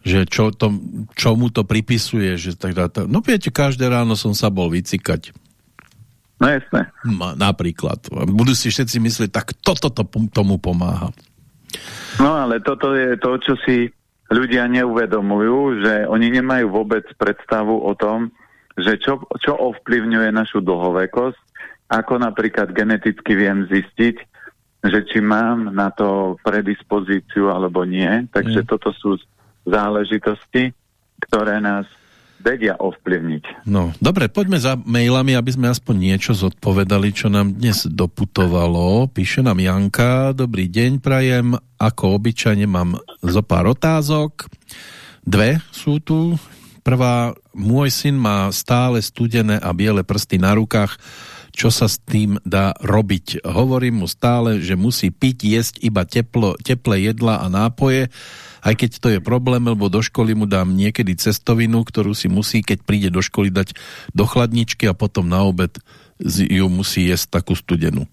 že čo, to, čo mu to pripisuje, že tak dá, no viete, každé ráno som sa bol vycikať. No jasné. Napríklad. Budú si všetci myslieť, tak toto to, tomu pomáha. No ale toto je to, čo si ľudia neuvedomujú, že oni nemajú vôbec predstavu o tom, že čo, čo ovplyvňuje našu dlhovekosť, ako napríklad geneticky viem zistiť, že či mám na to predispozíciu alebo nie. Takže mm. toto sú záležitosti, ktoré nás vedia ovplyvniť. No, dobre, poďme za mailami, aby sme aspoň niečo zodpovedali, čo nám dnes doputovalo. Píše nám Janka, dobrý deň, prajem. Ako obyčajne mám zo pár otázok. Dve sú tu. Prvá, môj syn má stále studené a biele prsty na rukách. Čo sa s tým dá robiť? Hovorím mu stále, že musí piť, jesť iba teplo, teplé jedla a nápoje aj keď to je problém, lebo do školy mu dám niekedy cestovinu, ktorú si musí, keď príde do školy, dať do chladničky a potom na obed ju musí jesť takú studenú.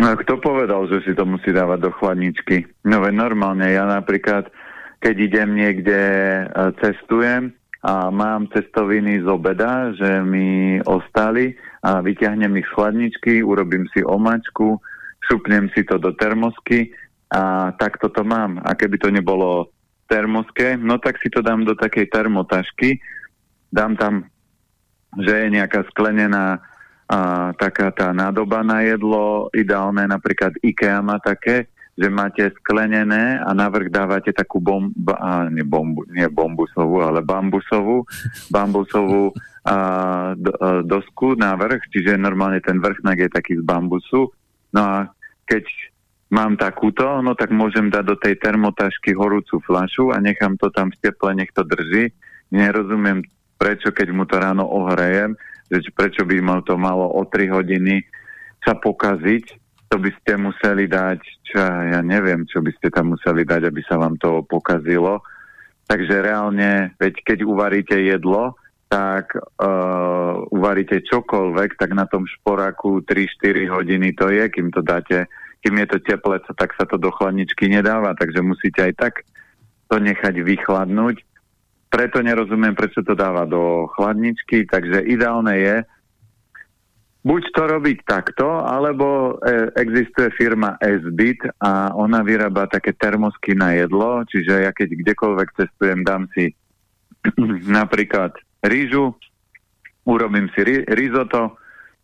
No kto povedal, že si to musí dávať do chladničky? No normálne, ja napríklad, keď idem niekde, e, cestujem a mám cestoviny z obeda, že mi ostali a vyťahnem ich z chladničky, urobím si omačku, šupnem si to do termosky a takto to mám. A keby to nebolo termoské, no tak si to dám do takej termotašky, dám tam, že je nejaká sklenená a, taká tá nádoba na jedlo, ideálne napríklad IKEA má také, že máte sklenené a navrh dávate takú bomb, a, nie, bombu, nie bombusovú, ale bambusovú, bambusovú a, do, a, dosku navrh, čiže normálne ten vrchnak je taký z bambusu. No a keď mám takúto, no tak môžem dať do tej termotašky horúcu flašu a nechám to tam v teple, nech to drží. Nerozumiem, prečo keď mu to ráno ohrejem, že prečo by mal to malo o 3 hodiny sa pokaziť, to by ste museli dať, čo ja neviem, čo by ste tam museli dať, aby sa vám to pokazilo. Takže reálne, veď keď uvaríte jedlo, tak uh, uvaríte čokoľvek, tak na tom šporáku 3-4 hodiny to je, kým to dáte kým je to teplé, tak sa to do chladničky nedáva, takže musíte aj tak to nechať vychladnúť. Preto nerozumiem, prečo to dáva do chladničky, takže ideálne je buď to robiť takto, alebo e, existuje firma SBIT a ona vyrába také termosky na jedlo, čiže ja keď kdekoľvek cestujem, dám si napríklad rýžu, urobím si ri, risotto,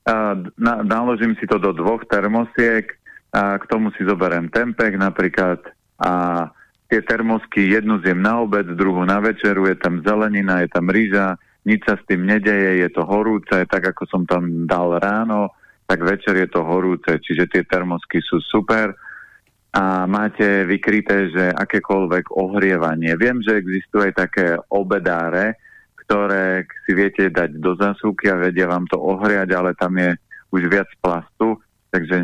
a na, naložím si to do dvoch termosiek, a k tomu si zoberiem tempek napríklad a tie termosky jednu zjem na obed, druhú na večeru, je tam zelenina, je tam rýža, nič sa s tým nedeje, je to horúce, tak ako som tam dal ráno, tak večer je to horúce, čiže tie termosky sú super a máte vykryté, že akékoľvek ohrievanie. Viem, že existujú aj také obedáre, ktoré si viete dať do zasúky a vedia vám to ohriať, ale tam je už viac plastu, takže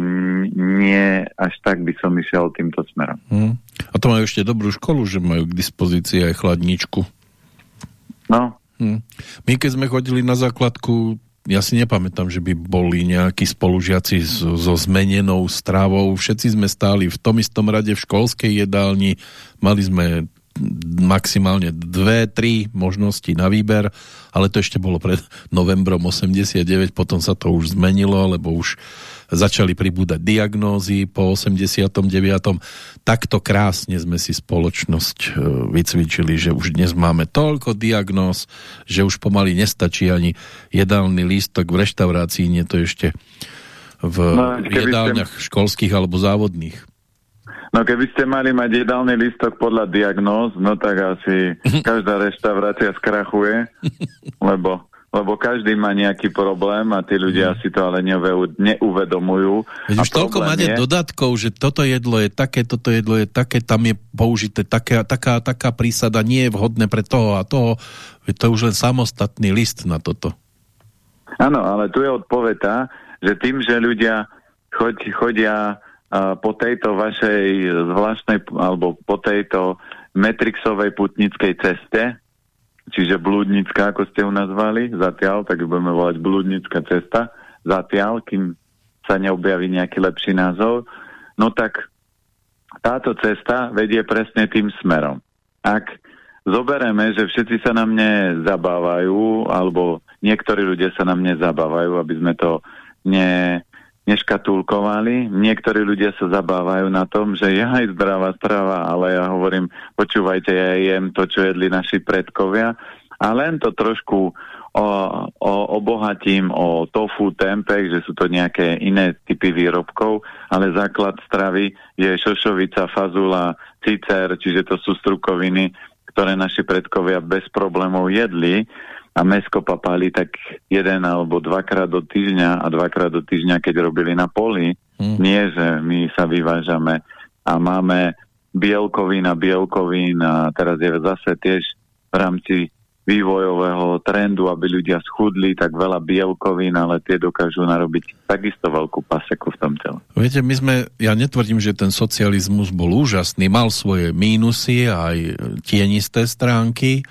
nie až tak by som išiel týmto smerom. Hmm. A to majú ešte dobrú školu, že majú k dispozícii aj chladničku. No. Hmm. My keď sme chodili na základku, ja si nepamätám, že by boli nejakí spolužiaci so, so zmenenou strávou. Všetci sme stáli v tom istom rade v školskej jedálni, mali sme maximálne dve, tri možnosti na výber, ale to ešte bolo pred novembrom 89, potom sa to už zmenilo, lebo už začali pribúdať diagnózy po 89. Takto krásne sme si spoločnosť e, vycvičili, že už dnes máme toľko diagnóz, že už pomaly nestačí ani jedálny lístok v reštaurácii, nie to ešte v no, jedálniach ste... školských alebo závodných. No keby ste mali mať jedálny lístok podľa diagnóz, no tak asi každá reštaurácia skrachuje, lebo lebo každý má nejaký problém a tí ľudia mm. si to ale neuvedomujú. Veď už toľko máte je... dodatkov, že toto jedlo je také, toto jedlo je také, tam je použité také, taká, taká prísada, nie je vhodné pre toho a toho. Veď to je už len samostatný list na toto. Áno, ale tu je odpoveď tá, že tým, že ľudia choď, chodia uh, po tejto vašej zvláštnej, alebo po tejto metrixovej putnickej ceste, čiže blúdnická, ako ste ju nazvali, zatiaľ, tak ju budeme volať blúdnická cesta, zatiaľ, kým sa neobjaví nejaký lepší názov, no tak táto cesta vedie presne tým smerom. Ak zobereme, že všetci sa na mne zabávajú, alebo niektorí ľudia sa na mne zabávajú, aby sme to ne, neškatulkovali. Niektorí ľudia sa zabávajú na tom, že je aj zdravá strava, ale ja hovorím, počúvajte, ja jem to, čo jedli naši predkovia a len to trošku o, o, obohatím o tofu, tempeh, že sú to nejaké iné typy výrobkov, ale základ stravy je šošovica, fazula, cicer, čiže to sú strukoviny, ktoré naši predkovia bez problémov jedli a mesko papali tak jeden alebo dvakrát do týždňa a dvakrát do týždňa, keď robili na poli. Hmm. Nie, že my sa vyvážame a máme bielkovín a bielkovín a teraz je zase tiež v rámci vývojového trendu, aby ľudia schudli, tak veľa bielkovín, ale tie dokážu narobiť takisto veľkú paseku v tom tele. Viete, my sme, ja netvrdím, že ten socializmus bol úžasný, mal svoje mínusy aj tienisté stránky,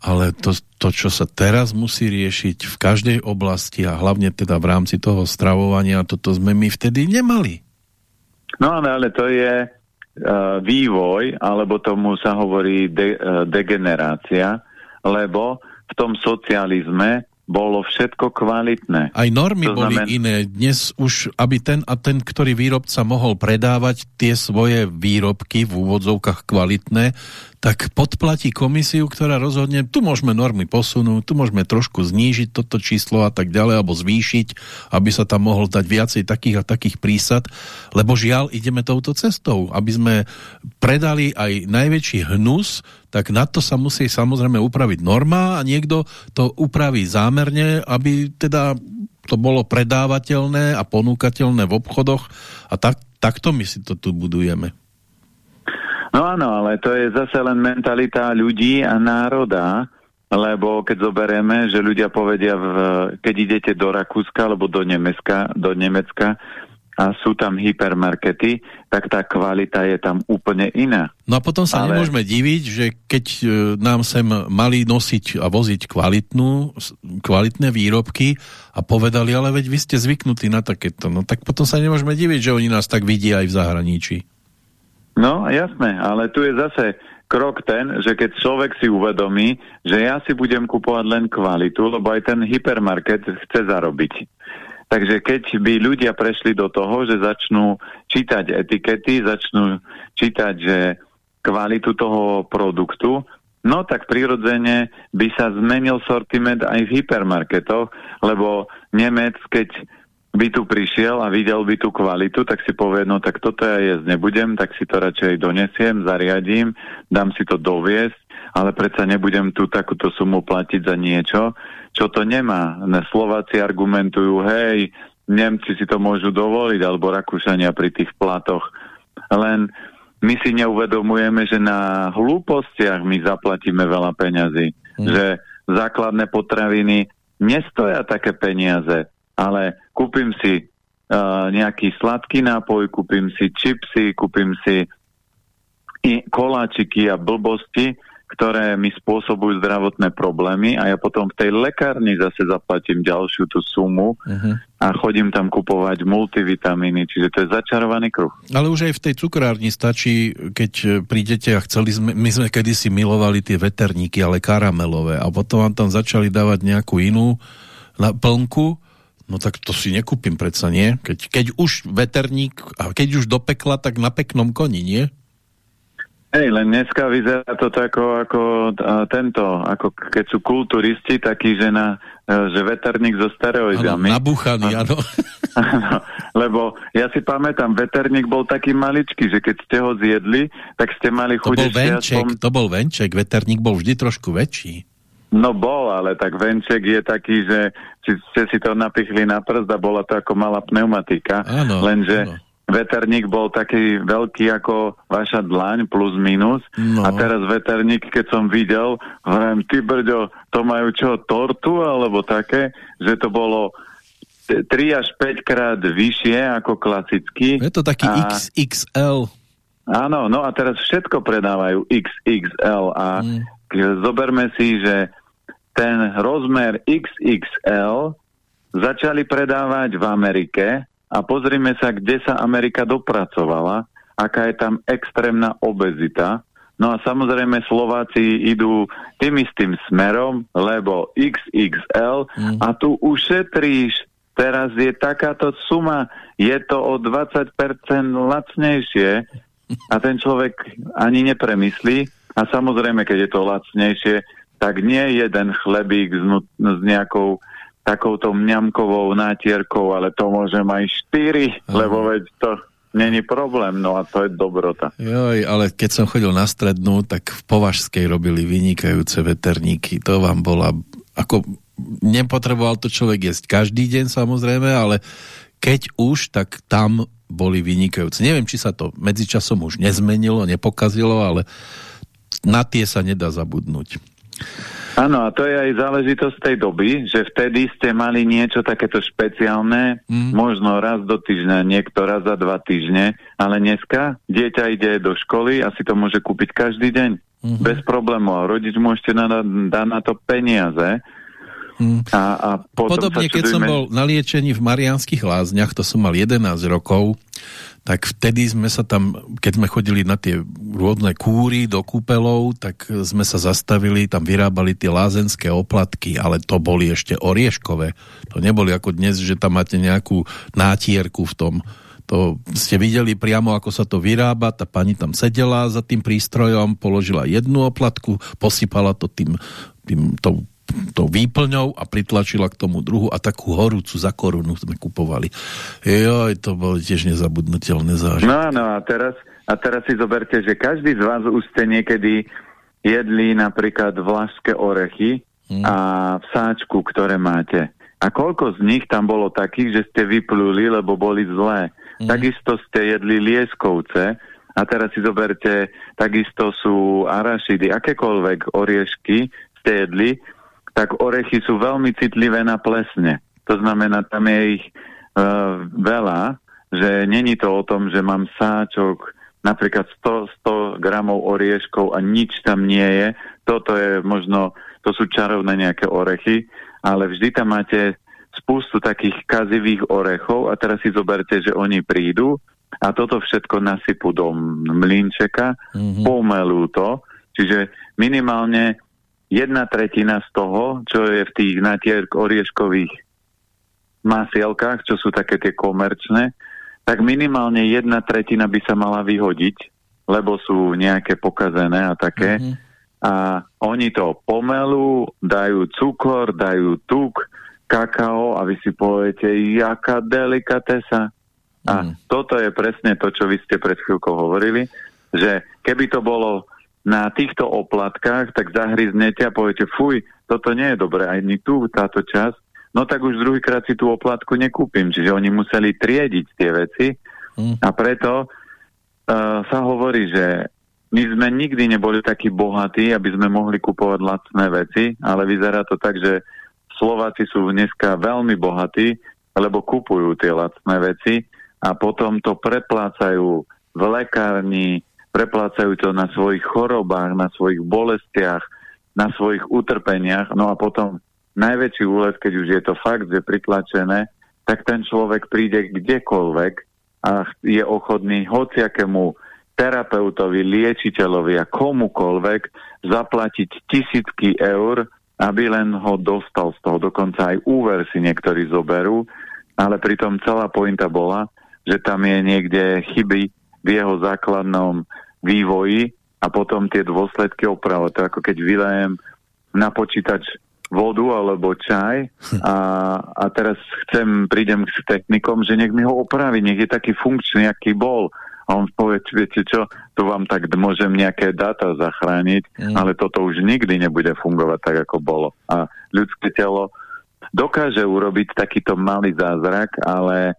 ale to, to, čo sa teraz musí riešiť v každej oblasti a hlavne teda v rámci toho stravovania, toto sme my vtedy nemali. No ale to je uh, vývoj, alebo tomu sa hovorí de, uh, degenerácia, lebo v tom socializme bolo všetko kvalitné. Aj normy to boli znamen... iné. Dnes už, aby ten a ten, ktorý výrobca mohol predávať tie svoje výrobky v úvodzovkách kvalitné, tak podplatí komisiu, ktorá rozhodne, tu môžeme normy posunúť, tu môžeme trošku znížiť toto číslo a tak ďalej, alebo zvýšiť, aby sa tam mohol dať viacej takých a takých prísad, lebo žiaľ, ideme touto cestou, aby sme predali aj najväčší hnus, tak na to sa musí samozrejme upraviť norma a niekto to upraví zámerne, aby teda to bolo predávateľné a ponúkateľné v obchodoch a tak, takto my si to tu budujeme. No áno, ale to je zase len mentalita ľudí a národa, lebo keď zoberieme, že ľudia povedia, v, keď idete do Rakúska alebo do Nemecka, do Nemecka a sú tam hypermarkety, tak tá kvalita je tam úplne iná. No a potom sa Ale... nemôžeme diviť, že keď e, nám sem mali nosiť a voziť kvalitnú, kvalitné výrobky a povedali, ale veď vy ste zvyknutí na takéto, no tak potom sa nemôžeme diviť, že oni nás tak vidia aj v zahraničí. No, jasné, ale tu je zase krok ten, že keď človek si uvedomí, že ja si budem kupovať len kvalitu, lebo aj ten hypermarket chce zarobiť. Takže keď by ľudia prešli do toho, že začnú čítať etikety, začnú čítať, že kvalitu toho produktu, no tak prirodzene by sa zmenil sortiment aj v hypermarketoch, lebo Nemec, keď by tu prišiel a videl by tú kvalitu, tak si povie, no tak toto ja jesť nebudem, tak si to radšej donesiem, zariadím, dám si to doviesť, ale predsa nebudem tu takúto sumu platiť za niečo, čo to nemá. Slováci argumentujú, hej, Nemci si to môžu dovoliť, alebo Rakúšania pri tých platoch. Len my si neuvedomujeme, že na hlúpostiach my zaplatíme veľa peňazí. Mm. Že základné potraviny nestoja také peniaze, ale kúpim si uh, nejaký sladký nápoj, kúpim si čipsy, kúpim si i koláčiky a blbosti, ktoré mi spôsobujú zdravotné problémy a ja potom v tej lekárni zase zaplatím ďalšiu tú sumu uh-huh. a chodím tam kupovať multivitamíny, čiže to je začarovaný kruh. Ale už aj v tej cukrárni stačí, keď prídete a chceli sme, my sme kedysi milovali tie veterníky, ale karamelové a potom vám tam začali dávať nejakú inú na plnku, no tak to si nekúpim predsa, nie? Keď, keď už veterník, a keď už do pekla, tak na peknom koni, nie? Hej, len dneska vyzerá to ako, ako a, tento, ako keď sú kulturisti takí, že, na, e, že veterník so steroidami. Ano, nabúchaný, áno. lebo ja si pamätám, veterník bol taký maličký, že keď ste ho zjedli, tak ste mali chuť to bol venček, aspoň... To bol venček, veterník bol vždy trošku väčší. No bol, ale tak venček je taký, že ste si to napichli na prst a bola to ako malá pneumatika. Áno, lenže áno veterník bol taký veľký ako vaša dlaň plus minus no. a teraz veterník, keď som videl, hovorím, ty brďo, to majú čo, tortu alebo také, že to bolo 3 až 5 krát vyššie ako klasicky. Je to taký a... XXL. Áno, no a teraz všetko predávajú XXL a mm. zoberme si, že ten rozmer XXL začali predávať v Amerike a pozrime sa, kde sa Amerika dopracovala, aká je tam extrémna obezita. No a samozrejme Slováci idú tým istým smerom, lebo XXL mm. a tu ušetríš, teraz je takáto suma, je to o 20% lacnejšie. A ten človek ani nepremyslí. A samozrejme, keď je to lacnejšie, tak nie jeden chlebík s, s nejakou takouto mňamkovou nátierkou, ale to môžem aj štyri, lebo veď to není problém, no a to je dobrota. Joj, ale keď som chodil na strednú, tak v Považskej robili vynikajúce veterníky. To vám bola, ako nepotreboval to človek jesť každý deň samozrejme, ale keď už, tak tam boli vynikajúce. Neviem, či sa to medzičasom už nezmenilo, nepokazilo, ale na tie sa nedá zabudnúť. Áno, a to je aj záležitosť tej doby, že vtedy ste mali niečo takéto špeciálne, mm. možno raz do týždňa, niekto raz za dva týždne, ale dneska dieťa ide do školy a si to môže kúpiť každý deň. Mm-hmm. Bez problémov. Rodič môžete dať na to peniaze. Mm. A, a potom Podobne, keď som bol na liečení v Marianských lázniach, to som mal 11 rokov, tak vtedy sme sa tam, keď sme chodili na tie rôzne kúry do kúpelov, tak sme sa zastavili, tam vyrábali tie lázenské oplatky, ale to boli ešte orieškové. To neboli ako dnes, že tam máte nejakú nátierku v tom. To ste videli priamo, ako sa to vyrába, tá pani tam sedela za tým prístrojom, položila jednu oplatku, posypala to tým, tým tou tou výplňou a pritlačila k tomu druhu a takú horúcu za korunu sme kupovali. Joj, to bolo tiež nezabudnutelné zážitky. No, no a teraz, a teraz si zoberte, že každý z vás už ste niekedy jedli napríklad vlašské orechy hmm. a vsáčku, ktoré máte. A koľko z nich tam bolo takých, že ste vypluli, lebo boli zlé. Hmm. Takisto ste jedli lieskovce a teraz si zoberte, takisto sú arašidy, akékoľvek oriešky ste jedli tak orechy sú veľmi citlivé na plesne. To znamená, tam je ich uh, veľa, že není to o tom, že mám sáčok, napríklad 100, 100 gramov orieškov a nič tam nie je. Toto je možno, to sú čarovné nejaké orechy, ale vždy tam máte spustu takých kazivých orechov a teraz si zoberte, že oni prídu a toto všetko nasypú do mlinčeka, mm-hmm. pomelú to, čiže minimálne jedna tretina z toho, čo je v tých natierk orieškových masielkách, čo sú také tie komerčné, tak minimálne jedna tretina by sa mala vyhodiť, lebo sú nejaké pokazené a také. Mm-hmm. A oni to pomelú, dajú cukor, dajú tuk, kakao a vy si poviete, jaká delikatesa. A mm. toto je presne to, čo vy ste pred chvíľkou hovorili, že keby to bolo na týchto oplatkách, tak zahryznete a poviete, fuj, toto nie je dobré, aj tu táto časť, no tak už druhýkrát si tú oplatku nekúpim. Čiže oni museli triediť tie veci mm. a preto uh, sa hovorí, že my sme nikdy neboli takí bohatí, aby sme mohli kupovať lacné veci, ale vyzerá to tak, že Slováci sú dneska veľmi bohatí, lebo kupujú tie lacné veci a potom to preplácajú v lekárni, preplácajú to na svojich chorobách, na svojich bolestiach, na svojich utrpeniach. No a potom najväčší úlet, keď už je to fakt, že pritlačené, tak ten človek príde kdekoľvek a je ochotný hociakému terapeutovi, liečiteľovi a komukoľvek zaplatiť tisícky eur, aby len ho dostal z toho. Dokonca aj úver si niektorí zoberú, ale pritom celá pointa bola, že tam je niekde chyby v jeho základnom vývoji a potom tie dôsledky opravovať. To ako keď vylejem na počítač vodu alebo čaj a, a teraz chcem, prídem s technikom, že nech mi ho opraví, nech je taký funkčný, aký bol a on povie, viete čo, tu vám tak môžem nejaké dáta zachrániť, mm. ale toto už nikdy nebude fungovať tak, ako bolo. A ľudské telo dokáže urobiť takýto malý zázrak, ale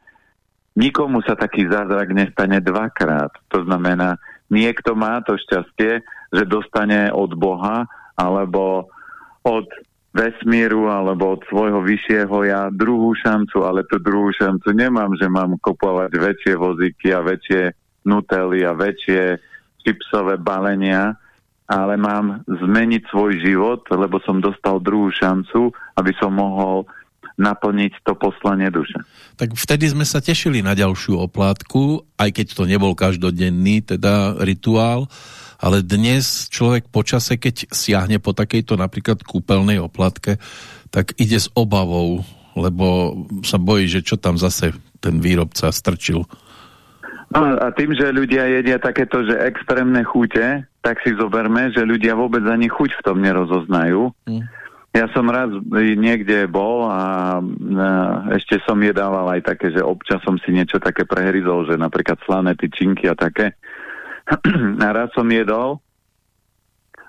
nikomu sa taký zázrak nestane dvakrát. To znamená, niekto má to šťastie, že dostane od Boha alebo od vesmíru alebo od svojho vyššieho ja druhú šancu, ale tú druhú šancu nemám, že mám kupovať väčšie vozíky a väčšie Nutelly a väčšie čipsové balenia, ale mám zmeniť svoj život, lebo som dostal druhú šancu, aby som mohol naplniť to poslanie duše. Tak vtedy sme sa tešili na ďalšiu oplátku, aj keď to nebol každodenný teda rituál, ale dnes človek počase, keď siahne po takejto napríklad kúpeľnej oplatke, tak ide s obavou, lebo sa bojí, že čo tam zase ten výrobca strčil No a tým, že ľudia jedia takéto, že extrémne chute, tak si zoberme, že ľudia vôbec ani chuť v tom nerozoznajú. Mm. Ja som raz niekde bol a, ešte som jedával aj také, že občas som si niečo také prehryzol, že napríklad slané tyčinky a také. a raz som jedol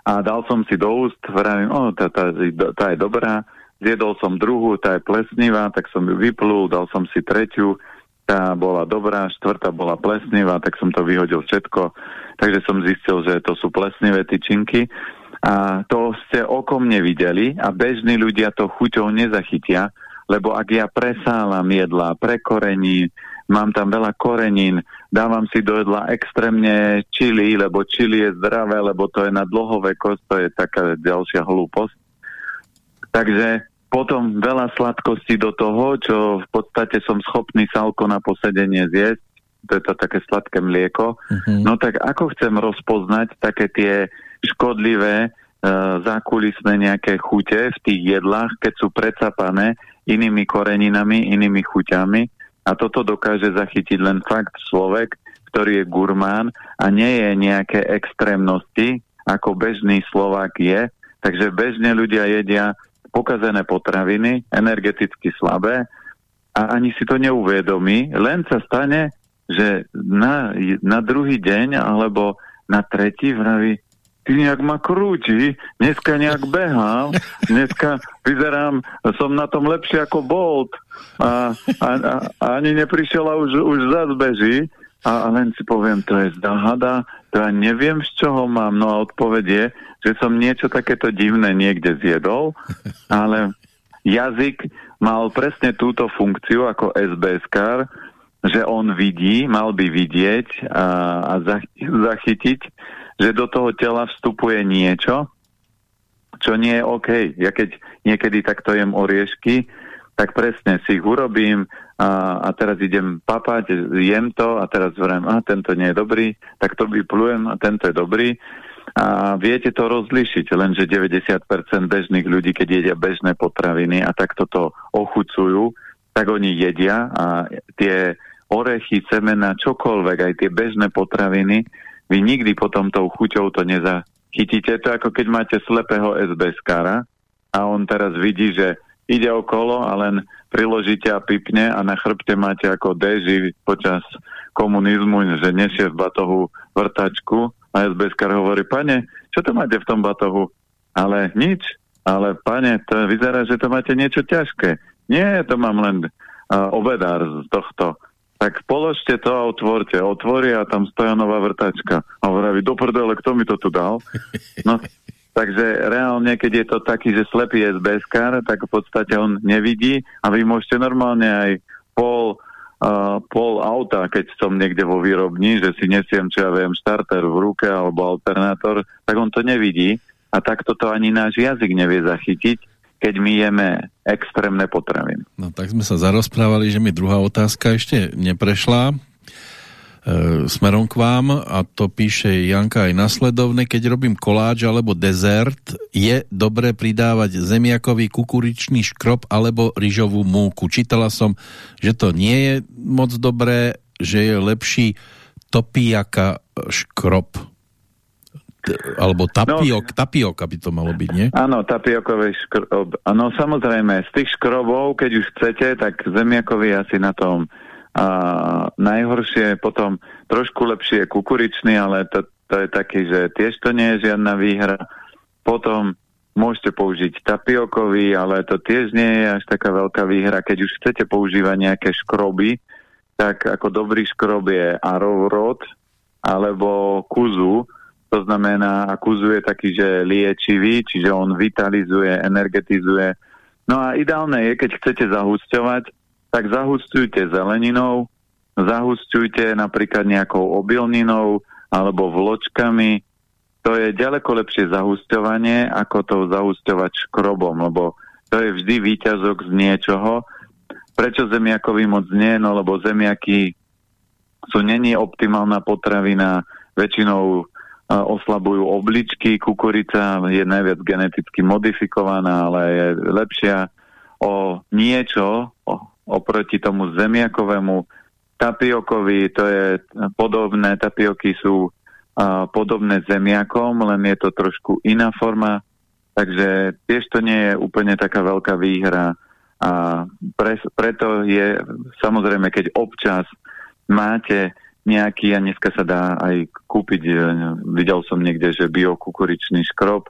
a dal som si do úst, vravím, o, tá, tá, tá je dobrá, zjedol som druhú, tá je plesnivá, tak som ju vyplul, dal som si tretiu, tá bola dobrá, štvrtá bola plesnivá, tak som to vyhodil všetko. Takže som zistil, že to sú plesnivé tyčinky. A to ste okom nevideli a bežní ľudia to chuťou nezachytia, lebo ak ja presálam jedla, prekorení, mám tam veľa korenín, dávam si do jedla extrémne čili, lebo čili je zdravé, lebo to je na dlhovekosť, to je taká ďalšia hlúposť. Takže potom veľa sladkosti do toho, čo v podstate som schopný salko na posedenie zjesť, to je to také sladké mlieko. Uh-huh. No tak ako chcem rozpoznať také tie škodlivé uh, zákulisné nejaké chute v tých jedlách, keď sú precapané inými koreninami, inými chuťami. A toto dokáže zachytiť len fakt človek, ktorý je gurmán a nie je nejaké extrémnosti, ako bežný Slovák je. Takže bežne ľudia jedia pokazené potraviny, energeticky slabé a ani si to neuvedomí, len sa stane, že na, na druhý deň alebo na tretí vraví, nejak ma krúti, dneska nejak behám, dneska vyzerám, som na tom lepšie ako Bolt. A, a, a, a ani neprišiel a už, už zase beží. A len si poviem, to je záhada, to ja neviem, z čoho mám. No a odpoveď je, že som niečo takéto divné niekde zjedol, ale jazyk mal presne túto funkciu ako SBS-kar, že on vidí, mal by vidieť a, a zachytiť, že do toho tela vstupuje niečo, čo nie je OK. Ja keď niekedy takto jem oriešky, tak presne si ich urobím a, a teraz idem papať, jem to a teraz vrem, a tento nie je dobrý, tak to vyplujem a tento je dobrý. A viete to rozlišiť, lenže 90% bežných ľudí, keď jedia bežné potraviny a takto to ochucujú, tak oni jedia a tie orechy, semena, čokoľvek, aj tie bežné potraviny, vy nikdy potom tou chuťou to nezachytíte. To ako keď máte slepého SBS-kára a on teraz vidí, že ide okolo a len priložíte a pipne a na chrbte máte ako Deži počas komunizmu, že nesie v batohu vrtačku a SBS-kar hovorí, pane, čo to máte v tom batohu? Ale nič. Ale pane, to vyzerá, že to máte niečo ťažké. Nie, to mám len uh, obedár z tohto tak položte to a otvorte. Otvoria a tam stoja nová vrtačka. A hovorí, do prdele, kto mi to tu dal? No, takže reálne, keď je to taký, že slepý sbs tak v podstate on nevidí a vy môžete normálne aj pol, uh, pol auta, keď som niekde vo výrobni, že si nesiem, čo ja viem, starter v ruke alebo alternátor, tak on to nevidí a takto to ani náš jazyk nevie zachytiť keď my jeme extrémne potraviny. No tak sme sa zarozprávali, že mi druhá otázka ešte neprešla e, smerom k vám a to píše Janka aj nasledovne, keď robím koláč alebo dezert, je dobré pridávať zemiakový kukuričný škrob alebo ryžovú múku. Čítala som, že to nie je moc dobré, že je lepší topiaka škrob alebo tapiok, no, tapiok, aby to malo byť, nie? Áno, tapiokové škrob. Áno, samozrejme, z tých škrobov, keď už chcete, tak zemiakový asi na tom a najhoršie, potom trošku lepšie je kukuričný, ale to, to je taký, že tiež to nie je žiadna výhra. Potom môžete použiť tapiokový, ale to tiež nie je až taká veľká výhra. Keď už chcete používať nejaké škroby, tak ako dobrý škrob je arovrod alebo kuzu, to znamená, akuzuje taký, že liečivý, čiže on vitalizuje, energetizuje. No a ideálne je, keď chcete zahusťovať, tak zahusťujte zeleninou, zahusťujte napríklad nejakou obilninou alebo vločkami. To je ďaleko lepšie zahusťovanie, ako to zahusťovať škrobom, lebo to je vždy výťazok z niečoho. Prečo zemiakový moc nie? No lebo zemiaky sú není optimálna potravina, väčšinou oslabujú obličky, kukurica je najviac geneticky modifikovaná, ale je lepšia o niečo o, oproti tomu zemiakovému. Tapiokovi, to je podobné, tapioky sú a, podobné zemiakom, len je to trošku iná forma, takže tiež to nie je úplne taká veľká výhra. A pre, preto je samozrejme, keď občas máte nejaký a dneska sa dá aj kúpiť, e, videl som niekde, že biokukuričný škrob,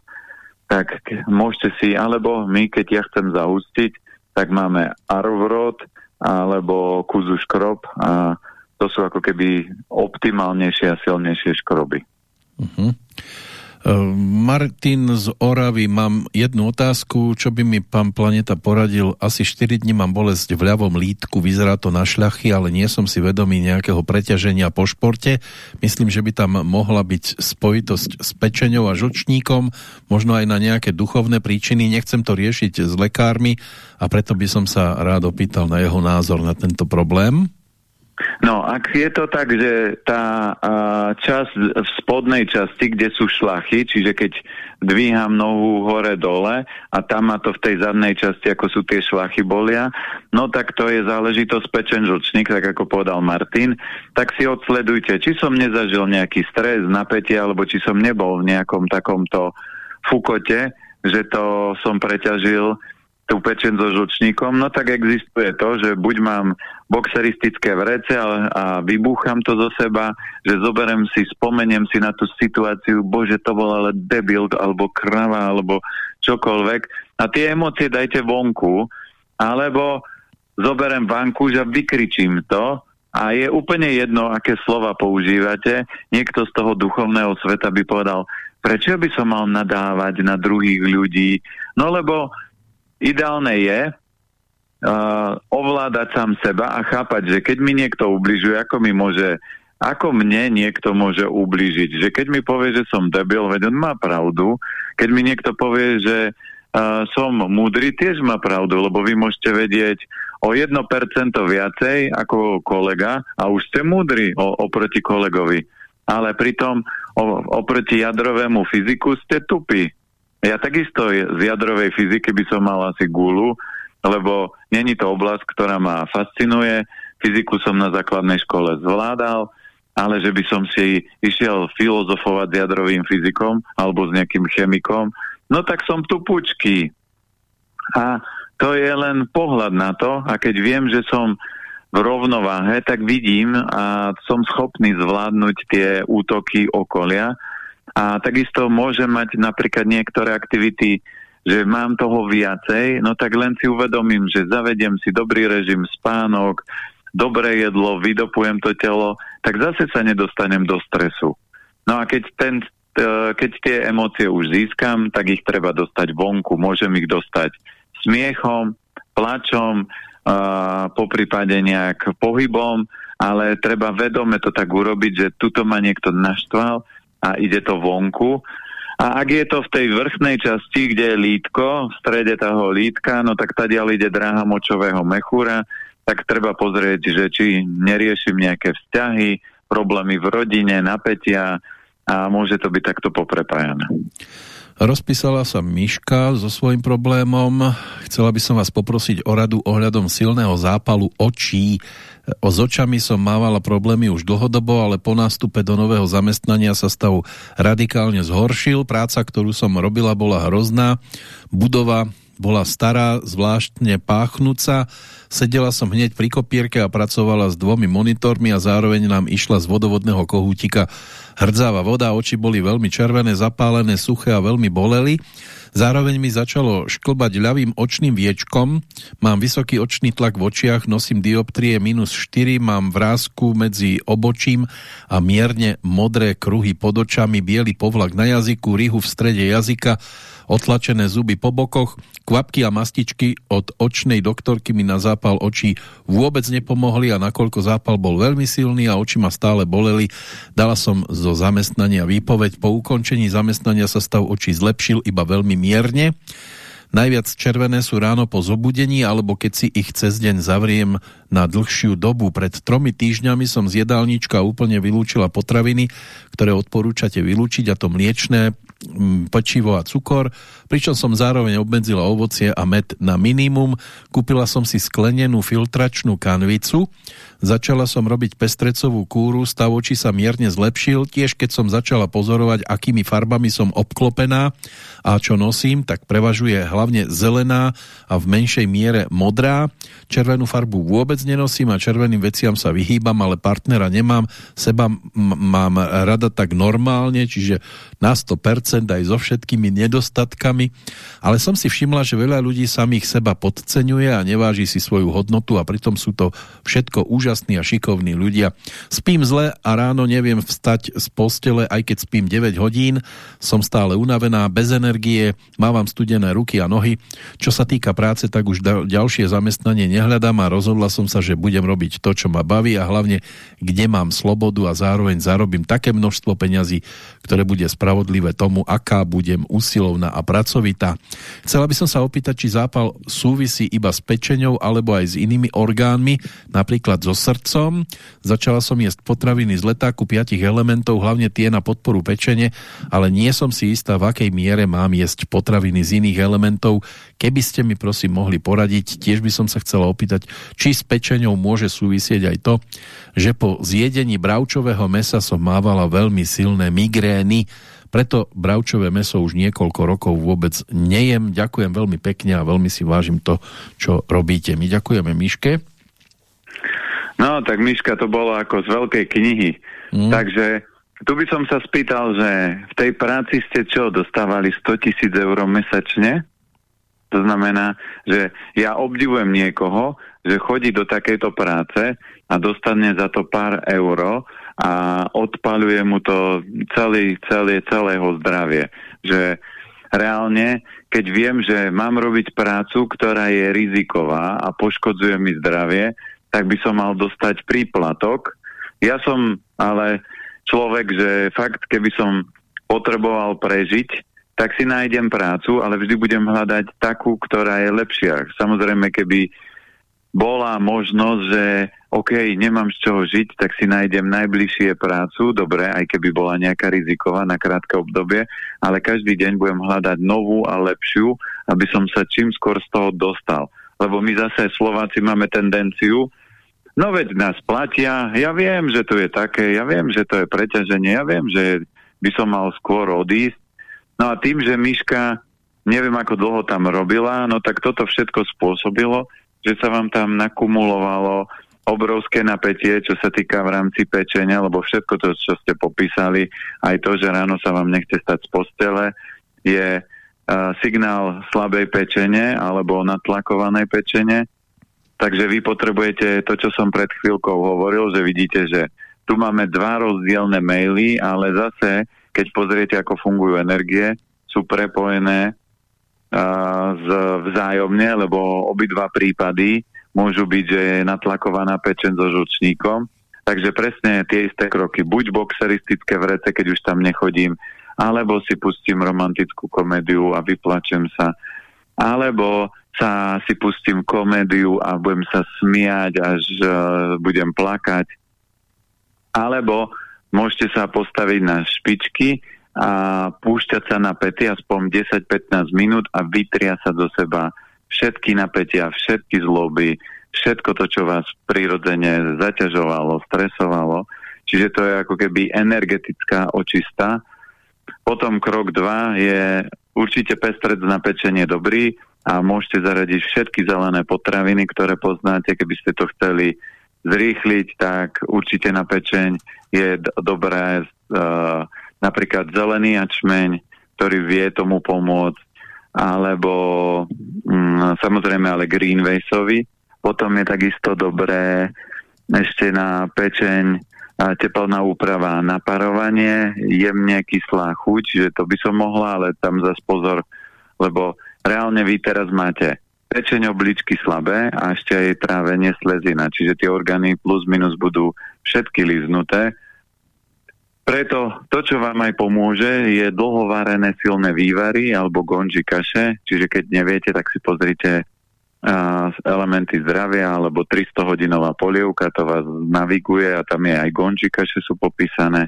tak môžete si, alebo my, keď ja chcem zahustiť, tak máme arvrod alebo kuzu škrob a to sú ako keby optimálnejšie a silnejšie škroby. Uh mhm. -huh. Martin z Oravy, mám jednu otázku, čo by mi pán Planeta poradil. Asi 4 dní mám bolesť v ľavom lítku, vyzerá to na šľachy, ale nie som si vedomý nejakého preťaženia po športe. Myslím, že by tam mohla byť spojitosť s pečeňou a žlčníkom, možno aj na nejaké duchovné príčiny. Nechcem to riešiť s lekármi a preto by som sa rád opýtal na jeho názor na tento problém. No, ak je to tak, že tá a, časť v spodnej časti, kde sú šlachy, čiže keď dvíham nohu hore-dole a tam ma to v tej zadnej časti, ako sú tie šlachy bolia, no tak to je záležitosť pečen žlčník, tak ako povedal Martin, tak si odsledujte, či som nezažil nejaký stres, napätie, alebo či som nebol v nejakom takomto fukote, že to som preťažil tú pečen so žlčníkom, no tak existuje to, že buď mám boxeristické vrece a, a vybúcham to zo seba, že zoberem si, spomeniem si na tú situáciu, bože, to bol ale debil, alebo krava, alebo čokoľvek. A tie emócie dajte vonku, alebo zoberem vanku, že vykričím to a je úplne jedno, aké slova používate. Niekto z toho duchovného sveta by povedal, prečo by som mal nadávať na druhých ľudí? No lebo ideálne je uh, ovládať sám seba a chápať, že keď mi niekto ubližuje, ako mi môže ako mne niekto môže ublížiť. Že keď mi povie, že som debil, veď on má pravdu. Keď mi niekto povie, že uh, som múdry, tiež má pravdu, lebo vy môžete vedieť o 1% viacej ako kolega a už ste múdri o, oproti kolegovi. Ale pritom o, oproti jadrovému fyziku ste tupí. Ja takisto z jadrovej fyziky by som mal asi gulu, lebo není to oblasť, ktorá ma fascinuje. Fyziku som na základnej škole zvládal, ale že by som si išiel filozofovať s jadrovým fyzikom alebo s nejakým chemikom, no tak som tu pučky. A to je len pohľad na to a keď viem, že som v rovnováhe, tak vidím a som schopný zvládnuť tie útoky okolia a takisto môžem mať napríklad niektoré aktivity, že mám toho viacej, no tak len si uvedomím, že zavediem si dobrý režim, spánok, dobré jedlo, vydopujem to telo, tak zase sa nedostanem do stresu. No a keď, ten, keď tie emócie už získam, tak ich treba dostať vonku. Môžem ich dostať smiechom, plačom, po prípade nejak pohybom, ale treba vedome to tak urobiť, že tuto ma niekto naštval a ide to vonku. A ak je to v tej vrchnej časti, kde je lítko, v strede toho lítka, no tak tady ide dráha močového mechúra, tak treba pozrieť, že či neriešim nejaké vzťahy, problémy v rodine, napätia a môže to byť takto poprepájané. Rozpísala sa Miška so svojím problémom. Chcela by som vás poprosiť o radu ohľadom silného zápalu očí. O s očami som mávala problémy už dlhodobo, ale po nástupe do nového zamestnania sa stav radikálne zhoršil. Práca, ktorú som robila, bola hrozná. Budova bola stará, zvláštne páchnúca. Sedela som hneď pri kopírke a pracovala s dvomi monitormi a zároveň nám išla z vodovodného kohútika hrdzáva voda, oči boli veľmi červené, zapálené, suché a veľmi boleli. Zároveň mi začalo šklbať ľavým očným viečkom, mám vysoký očný tlak v očiach, nosím dioptrie minus 4, mám vrázku medzi obočím a mierne modré kruhy pod očami, biely povlak na jazyku, rihu v strede jazyka, otlačené zuby po bokoch, kvapky a mastičky od očnej doktorky mi na zápal očí vôbec nepomohli a nakoľko zápal bol veľmi silný a oči ma stále boleli, dala som zo zamestnania výpoveď. Po ukončení zamestnania sa stav očí zlepšil iba veľmi mierne. Najviac červené sú ráno po zobudení alebo keď si ich cez deň zavriem na dlhšiu dobu. Pred tromi týždňami som z jedálnička úplne vylúčila potraviny, ktoré odporúčate vylúčiť a to mliečné, pečivo a cukor, pričom som zároveň obmedzila ovocie a med na minimum. Kúpila som si sklenenú filtračnú kanvicu, začala som robiť pestrecovú kúru, stav očí sa mierne zlepšil, tiež keď som začala pozorovať, akými farbami som obklopená a čo nosím, tak prevažuje hlavne zelená a v menšej miere modrá. Červenú farbu vôbec nenosím a červeným veciam sa vyhýbam, ale partnera nemám, seba mám rada tak normálne, čiže na 100% aj so všetkými nedostatkami, ale som si všimla, že veľa ľudí samých seba podceňuje a neváži si svoju hodnotu a pritom sú to všetko úžasní a šikovní ľudia. Spím zle a ráno neviem vstať z postele, aj keď spím 9 hodín, som stále unavená, bez energie, mávam studené ruky a nohy. Čo sa týka práce, tak už ďalšie zamestnanie nehľadám a rozhodla som sa, že budem robiť to, čo ma baví a hlavne, kde mám slobodu a zároveň zarobím také množstvo peňazí, ktoré bude spravodlivé tomu, aká budem usilovná a pracovitá. Chcela by som sa opýtať, či zápal súvisí iba s pečenou alebo aj s inými orgánmi, napríklad so srdcom. Začala som jesť potraviny z letáku piatich elementov, hlavne tie na podporu pečene, ale nie som si istá, v akej miere mám jesť potraviny z iných elementov. Keby ste mi prosím mohli poradiť, tiež by som sa chcela opýtať, či s pečenou môže súvisieť aj to, že po zjedení bravčového mesa som mávala veľmi silné migrény, preto bravčové meso už niekoľko rokov vôbec nejem. Ďakujem veľmi pekne a veľmi si vážim to, čo robíte. My ďakujeme Miške. No, tak Miška to bolo ako z veľkej knihy. Mm. Takže tu by som sa spýtal, že v tej práci ste čo, dostávali 100 tisíc eur mesačne? To znamená, že ja obdivujem niekoho, že chodí do takejto práce a dostane za to pár euro a odpaluje mu to celý, celé, celého zdravie. Že reálne, keď viem, že mám robiť prácu, ktorá je riziková a poškodzuje mi zdravie, tak by som mal dostať príplatok. Ja som ale človek, že fakt, keby som potreboval prežiť, tak si nájdem prácu, ale vždy budem hľadať takú, ktorá je lepšia. Samozrejme, keby bola možnosť, že OK, nemám z čoho žiť, tak si nájdem najbližšie prácu, dobre, aj keby bola nejaká riziková na krátke obdobie, ale každý deň budem hľadať novú a lepšiu, aby som sa čím skôr z toho dostal. Lebo my zase Slováci máme tendenciu, no veď nás platia, ja viem, že to je také, ja viem, že to je preťaženie, ja viem, že by som mal skôr odísť. No a tým, že Miška neviem ako dlho tam robila, no tak toto všetko spôsobilo, že sa vám tam nakumulovalo obrovské napätie, čo sa týka v rámci pečenia, lebo všetko to, čo ste popísali, aj to, že ráno sa vám nechce stať z postele, je uh, signál slabej pečenie alebo natlakovanej pečenie. Takže vy potrebujete to, čo som pred chvíľkou hovoril, že vidíte, že tu máme dva rozdielne maily, ale zase, keď pozriete, ako fungujú energie, sú prepojené z, vzájomne, lebo obidva prípady môžu byť, že je natlakovaná pečen so žučníkom. Takže presne tie isté kroky. Buď boxeristické vrece, keď už tam nechodím, alebo si pustím romantickú komédiu a vyplačem sa, alebo sa si pustím komédiu a budem sa smiať, až uh, budem plakať. Alebo môžete sa postaviť na špičky a púšťať sa na pety aspoň 10-15 minút a vytria sa do seba všetky napätia, všetky zloby, všetko to, čo vás prirodzene zaťažovalo, stresovalo. Čiže to je ako keby energetická očista. Potom krok 2 je určite pestrec na pečenie dobrý a môžete zaradiť všetky zelené potraviny, ktoré poznáte, keby ste to chceli zrýchliť, tak určite na pečeň je dobré uh, napríklad zelený ačmeň, ktorý vie tomu pomôcť, alebo mm, samozrejme ale Greenwaysový. Potom je takisto dobré ešte na pečeň teplná úprava na parovanie, jemne kyslá chuť, že to by som mohla, ale tam zase pozor, lebo reálne vy teraz máte pečeň obličky slabé a ešte aj trávenie slezina, čiže tie orgány plus minus budú všetky liznuté, preto to, čo vám aj pomôže, je dlhovarené silné vývary alebo gonži kaše, čiže keď neviete, tak si pozrite uh, elementy zdravia alebo 300 hodinová polievka, to vás naviguje a tam je aj gonži kaše sú popísané.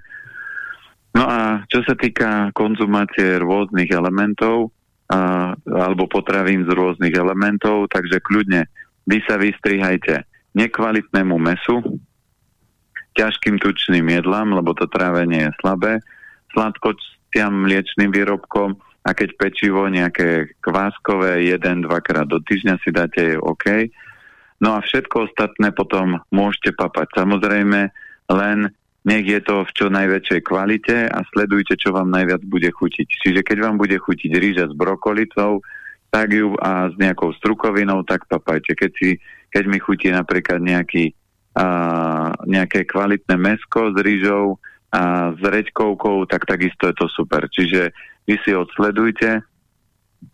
No a čo sa týka konzumácie rôznych elementov uh, alebo potravín z rôznych elementov, takže kľudne vy sa vystrihajte nekvalitnému mesu, ťažkým tučným jedlám, lebo to trávenie je slabé, sladkostiam mliečným výrobkom a keď pečivo nejaké kváskové jeden, dvakrát do týždňa si dáte, je OK. No a všetko ostatné potom môžete papať. Samozrejme, len nech je to v čo najväčšej kvalite a sledujte, čo vám najviac bude chutiť. Čiže keď vám bude chutiť rýža s brokolicou, tak ju a s nejakou strukovinou, tak papajte. Keď, si, keď mi chutí napríklad nejaký nejaké kvalitné mesko s rýžou a s reďkovkou, tak takisto je to super. Čiže vy si odsledujte,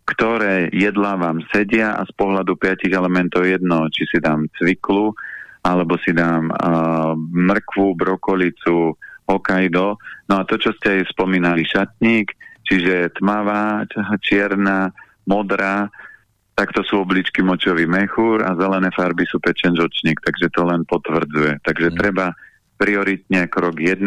ktoré jedlá vám sedia a z pohľadu piatich elementov jedno, či si dám cviklu, alebo si dám uh, mrkvu, brokolicu, Hokkaido. No a to, čo ste aj spomínali, šatník, čiže tmavá, čierna, modrá, tak to sú obličky močový mechúr a zelené farby sú pečenžočník, takže to len potvrdzuje. Takže mm. treba prioritne krok 1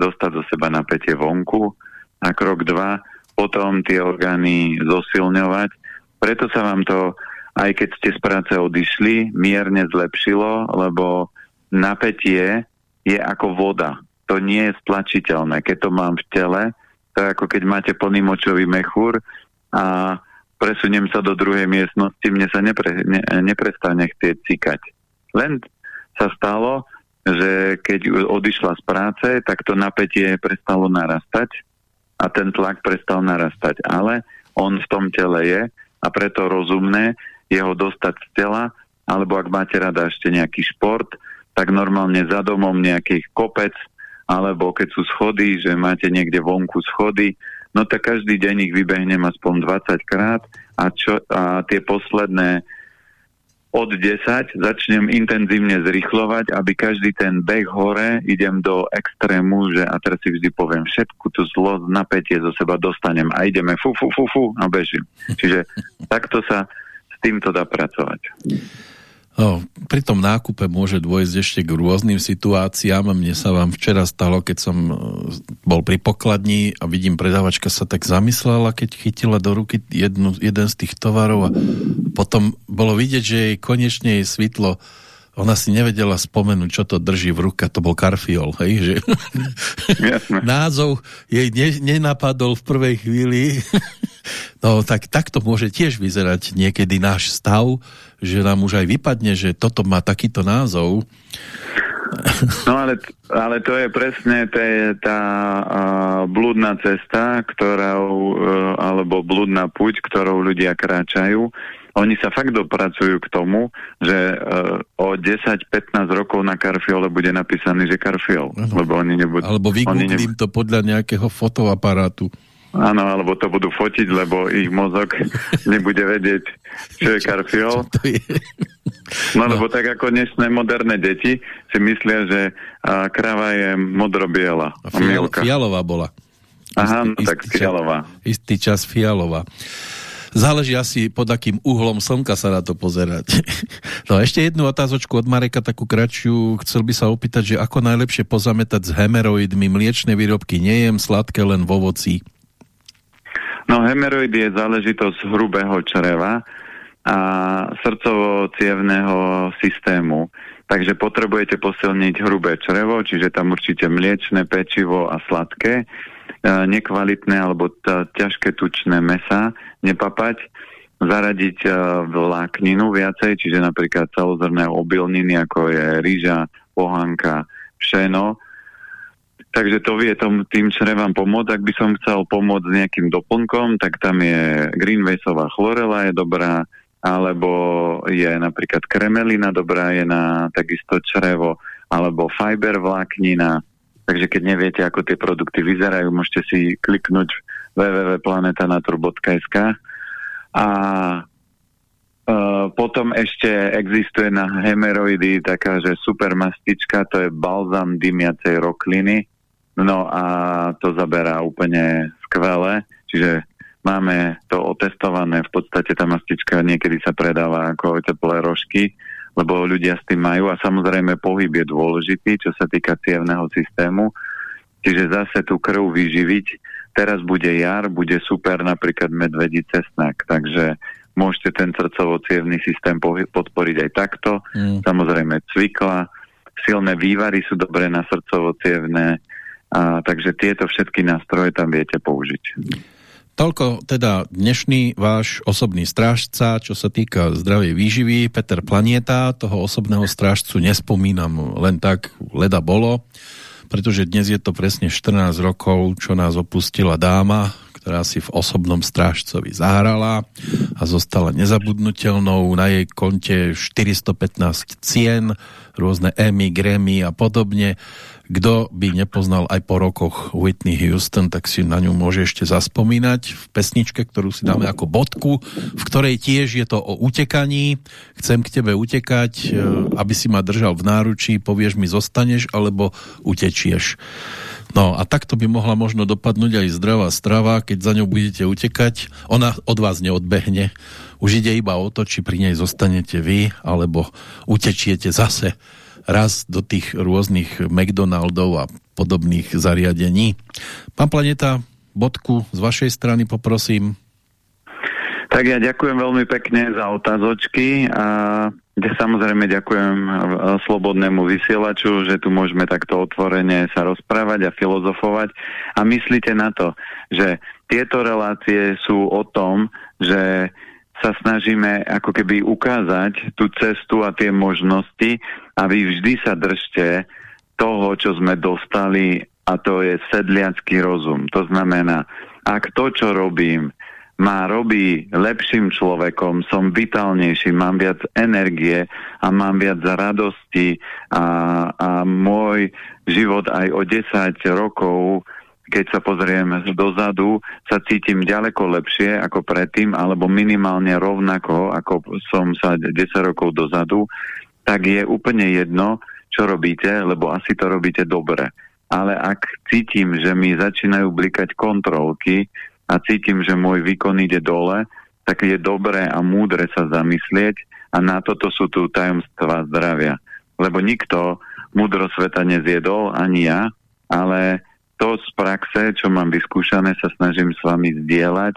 dostať do seba napätie vonku a krok 2 potom tie orgány zosilňovať. Preto sa vám to, aj keď ste z práce odišli, mierne zlepšilo, lebo napätie je ako voda. To nie je stlačiteľné. Keď to mám v tele, to je ako keď máte plný močový mechúr a presuniem sa do druhej miestnosti, mne sa nepre, ne, neprestane chcieť cikať. Len sa stalo, že keď odišla z práce, tak to napätie prestalo narastať a ten tlak prestal narastať. Ale on v tom tele je a preto rozumné je ho dostať z tela, alebo ak máte rada ešte nejaký šport, tak normálne za domom nejaký kopec, alebo keď sú schody, že máte niekde vonku schody, no tak každý deň ich vybehnem aspoň 20 krát a, čo, a tie posledné od 10 začnem intenzívne zrychlovať, aby každý ten beh hore idem do extrému, že a teraz si vždy poviem, všetku tú zlo, napätie zo seba dostanem a ideme fu, fu, fu, fu a bežím. Čiže takto sa s týmto dá pracovať. No, pri tom nákupe môže dôjsť ešte k rôznym situáciám. Mne sa vám včera stalo, keď som e, bol pri pokladni a vidím, predávačka sa tak zamyslela, keď chytila do ruky jednu, jeden z tých tovarov a potom bolo vidieť, že jej konečne jej svitlo ona si nevedela spomenúť, čo to drží v ruka, to bol karfiol, hej, že názov jej ne, nenapadol v prvej chvíli, No tak takto môže tiež vyzerať niekedy náš stav, že nám už aj vypadne, že toto má takýto názov. No ale, ale to je presne tá, tá uh, blúdna cesta, ktorou, uh, alebo blúdna puť, ktorou ľudia kráčajú. Oni sa fakt dopracujú k tomu, že uh, o 10-15 rokov na karfiole bude napísaný, že karfiol. Lebo oni nebudú, alebo vygooglím to podľa nejakého fotoaparátu. Áno, alebo to budú fotiť, lebo ich mozog nebude vedieť, čo je karfiol. Čo to je? No, no lebo tak ako dnešné moderné deti si myslia, že a, krava je modrobiela. A fial, fialová bola. Aha, istý, no tak istý fialová. Čas, istý čas fialová. Záleží asi pod akým uhlom slnka sa na to pozerať. No ešte jednu otázočku od Mareka, takú kratšiu. Chcel by sa opýtať, že ako najlepšie pozametať s hemeroidmi mliečne výrobky. Nejem sladké len v ovoci. No hemeroid je záležitosť hrubého čreva a srdcovo-cievného systému. Takže potrebujete posilniť hrubé črevo, čiže tam určite mliečne, pečivo a sladké, nekvalitné alebo ťažké tučné mesa nepapať, zaradiť e, vlákninu viacej, čiže napríklad celozrné obilniny, ako je rýža, pohanka, pšeno, Takže to vie tom, tým črevám pomôcť. Ak by som chcel pomôcť nejakým doplnkom, tak tam je Greenwaysová chlorela je dobrá, alebo je napríklad kremelina dobrá, je na takisto črevo, alebo fiber vláknina. Takže keď neviete, ako tie produkty vyzerajú, môžete si kliknúť www.planetanatur.sk a Uh, potom ešte existuje na hemeroidy taká, že super mastička, to je balzam dymiacej rokliny. No a to zaberá úplne skvele, čiže máme to otestované, v podstate tá mastička niekedy sa predáva ako teplé rožky, lebo ľudia s tým majú a samozrejme pohyb je dôležitý, čo sa týka cievného systému, čiže zase tú krv vyživiť. Teraz bude jar, bude super napríklad medvedí cesnak, takže môžete ten srdcovo systém podporiť aj takto. Mm. Samozrejme cvikla, silné vývary sú dobré na srdcovo a, takže tieto všetky nástroje tam viete použiť. Toľko teda dnešný váš osobný strážca, čo sa týka zdravej výživy. Peter Planieta, toho osobného strážcu nespomínam len tak, leda bolo, pretože dnes je to presne 14 rokov, čo nás opustila dáma, ktorá si v osobnom strážcovi zahrala a zostala nezabudnutelnou. Na jej konte 415 cien, rôzne Emmy, Grammy a podobne. Kto by nepoznal aj po rokoch Whitney Houston, tak si na ňu môže ešte zaspomínať v pesničke, ktorú si dáme ako bodku, v ktorej tiež je to o utekaní. Chcem k tebe utekať, e, aby si ma držal v náručí, povieš mi zostaneš, alebo utečieš. No a takto by mohla možno dopadnúť aj zdravá strava, keď za ňou budete utekať. Ona od vás neodbehne. Už ide iba o to, či pri nej zostanete vy, alebo utečiete zase raz do tých rôznych McDonaldov a podobných zariadení. Pán Planeta, bodku z vašej strany poprosím. Tak ja ďakujem veľmi pekne za otázočky a samozrejme ďakujem e, slobodnému vysielaču, že tu môžeme takto otvorene sa rozprávať a filozofovať. A myslíte na to, že tieto relácie sú o tom, že sa snažíme ako keby ukázať tú cestu a tie možnosti a vy vždy sa držte toho, čo sme dostali a to je sedliacký rozum. To znamená, ak to, čo robím, má robí lepším človekom, som vitálnejší, mám viac energie a mám viac radosti a, a môj život aj o 10 rokov keď sa pozriem dozadu, sa cítim ďaleko lepšie ako predtým, alebo minimálne rovnako, ako som sa 10 rokov dozadu, tak je úplne jedno, čo robíte, lebo asi to robíte dobre. Ale ak cítim, že mi začínajú blikať kontrolky a cítim, že môj výkon ide dole, tak je dobré a múdre sa zamyslieť a na toto sú tu tajomstvá zdravia. Lebo nikto múdro sveta nezjedol, ani ja, ale to z praxe, čo mám vyskúšané, sa snažím s vami zdieľať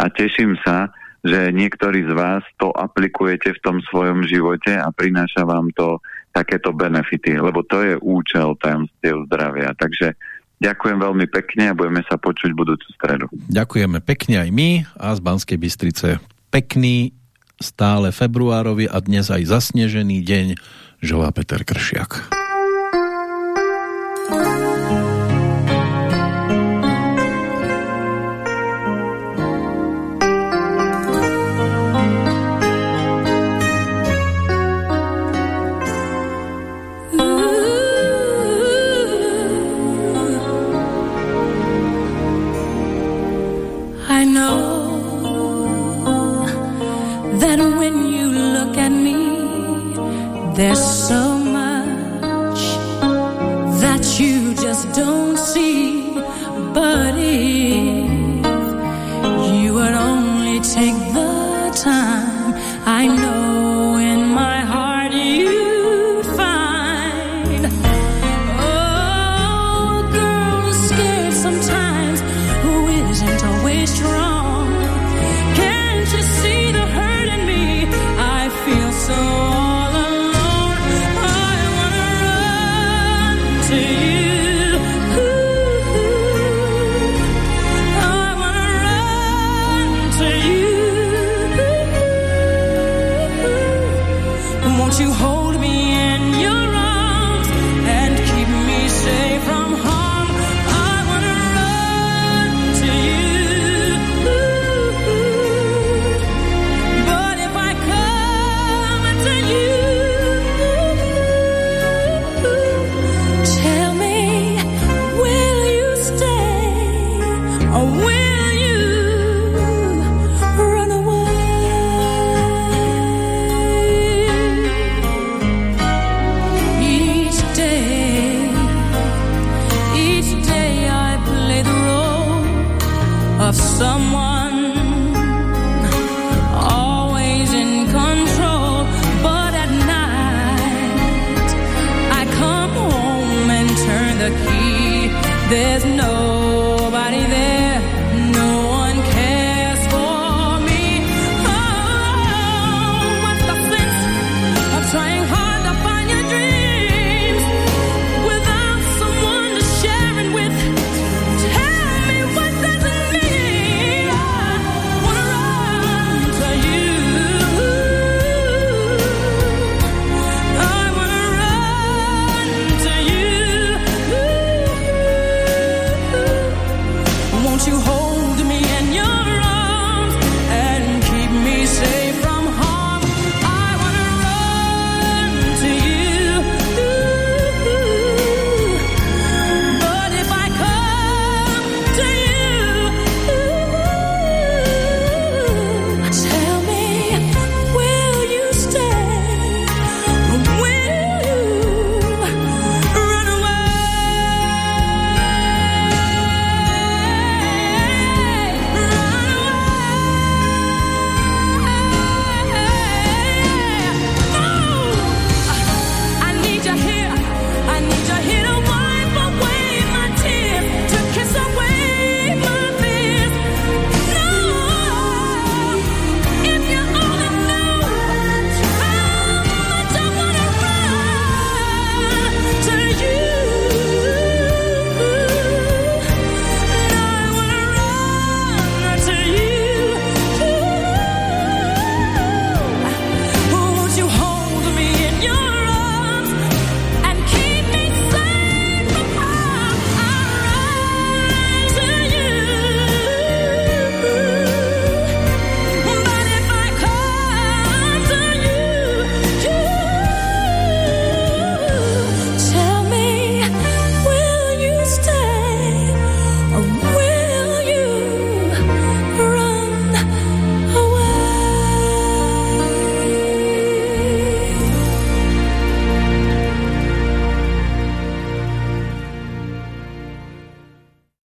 a teším sa, že niektorí z vás to aplikujete v tom svojom živote a prináša vám to takéto benefity, lebo to je účel tajomstiev zdravia. Takže Ďakujem veľmi pekne a budeme sa počuť budúcu stredu. Ďakujeme pekne aj my a z Banskej Bystrice pekný stále februárový a dnes aj zasnežený deň želá Peter Kršiak. There's so much that you just don't see, but if you would only take the time, I know.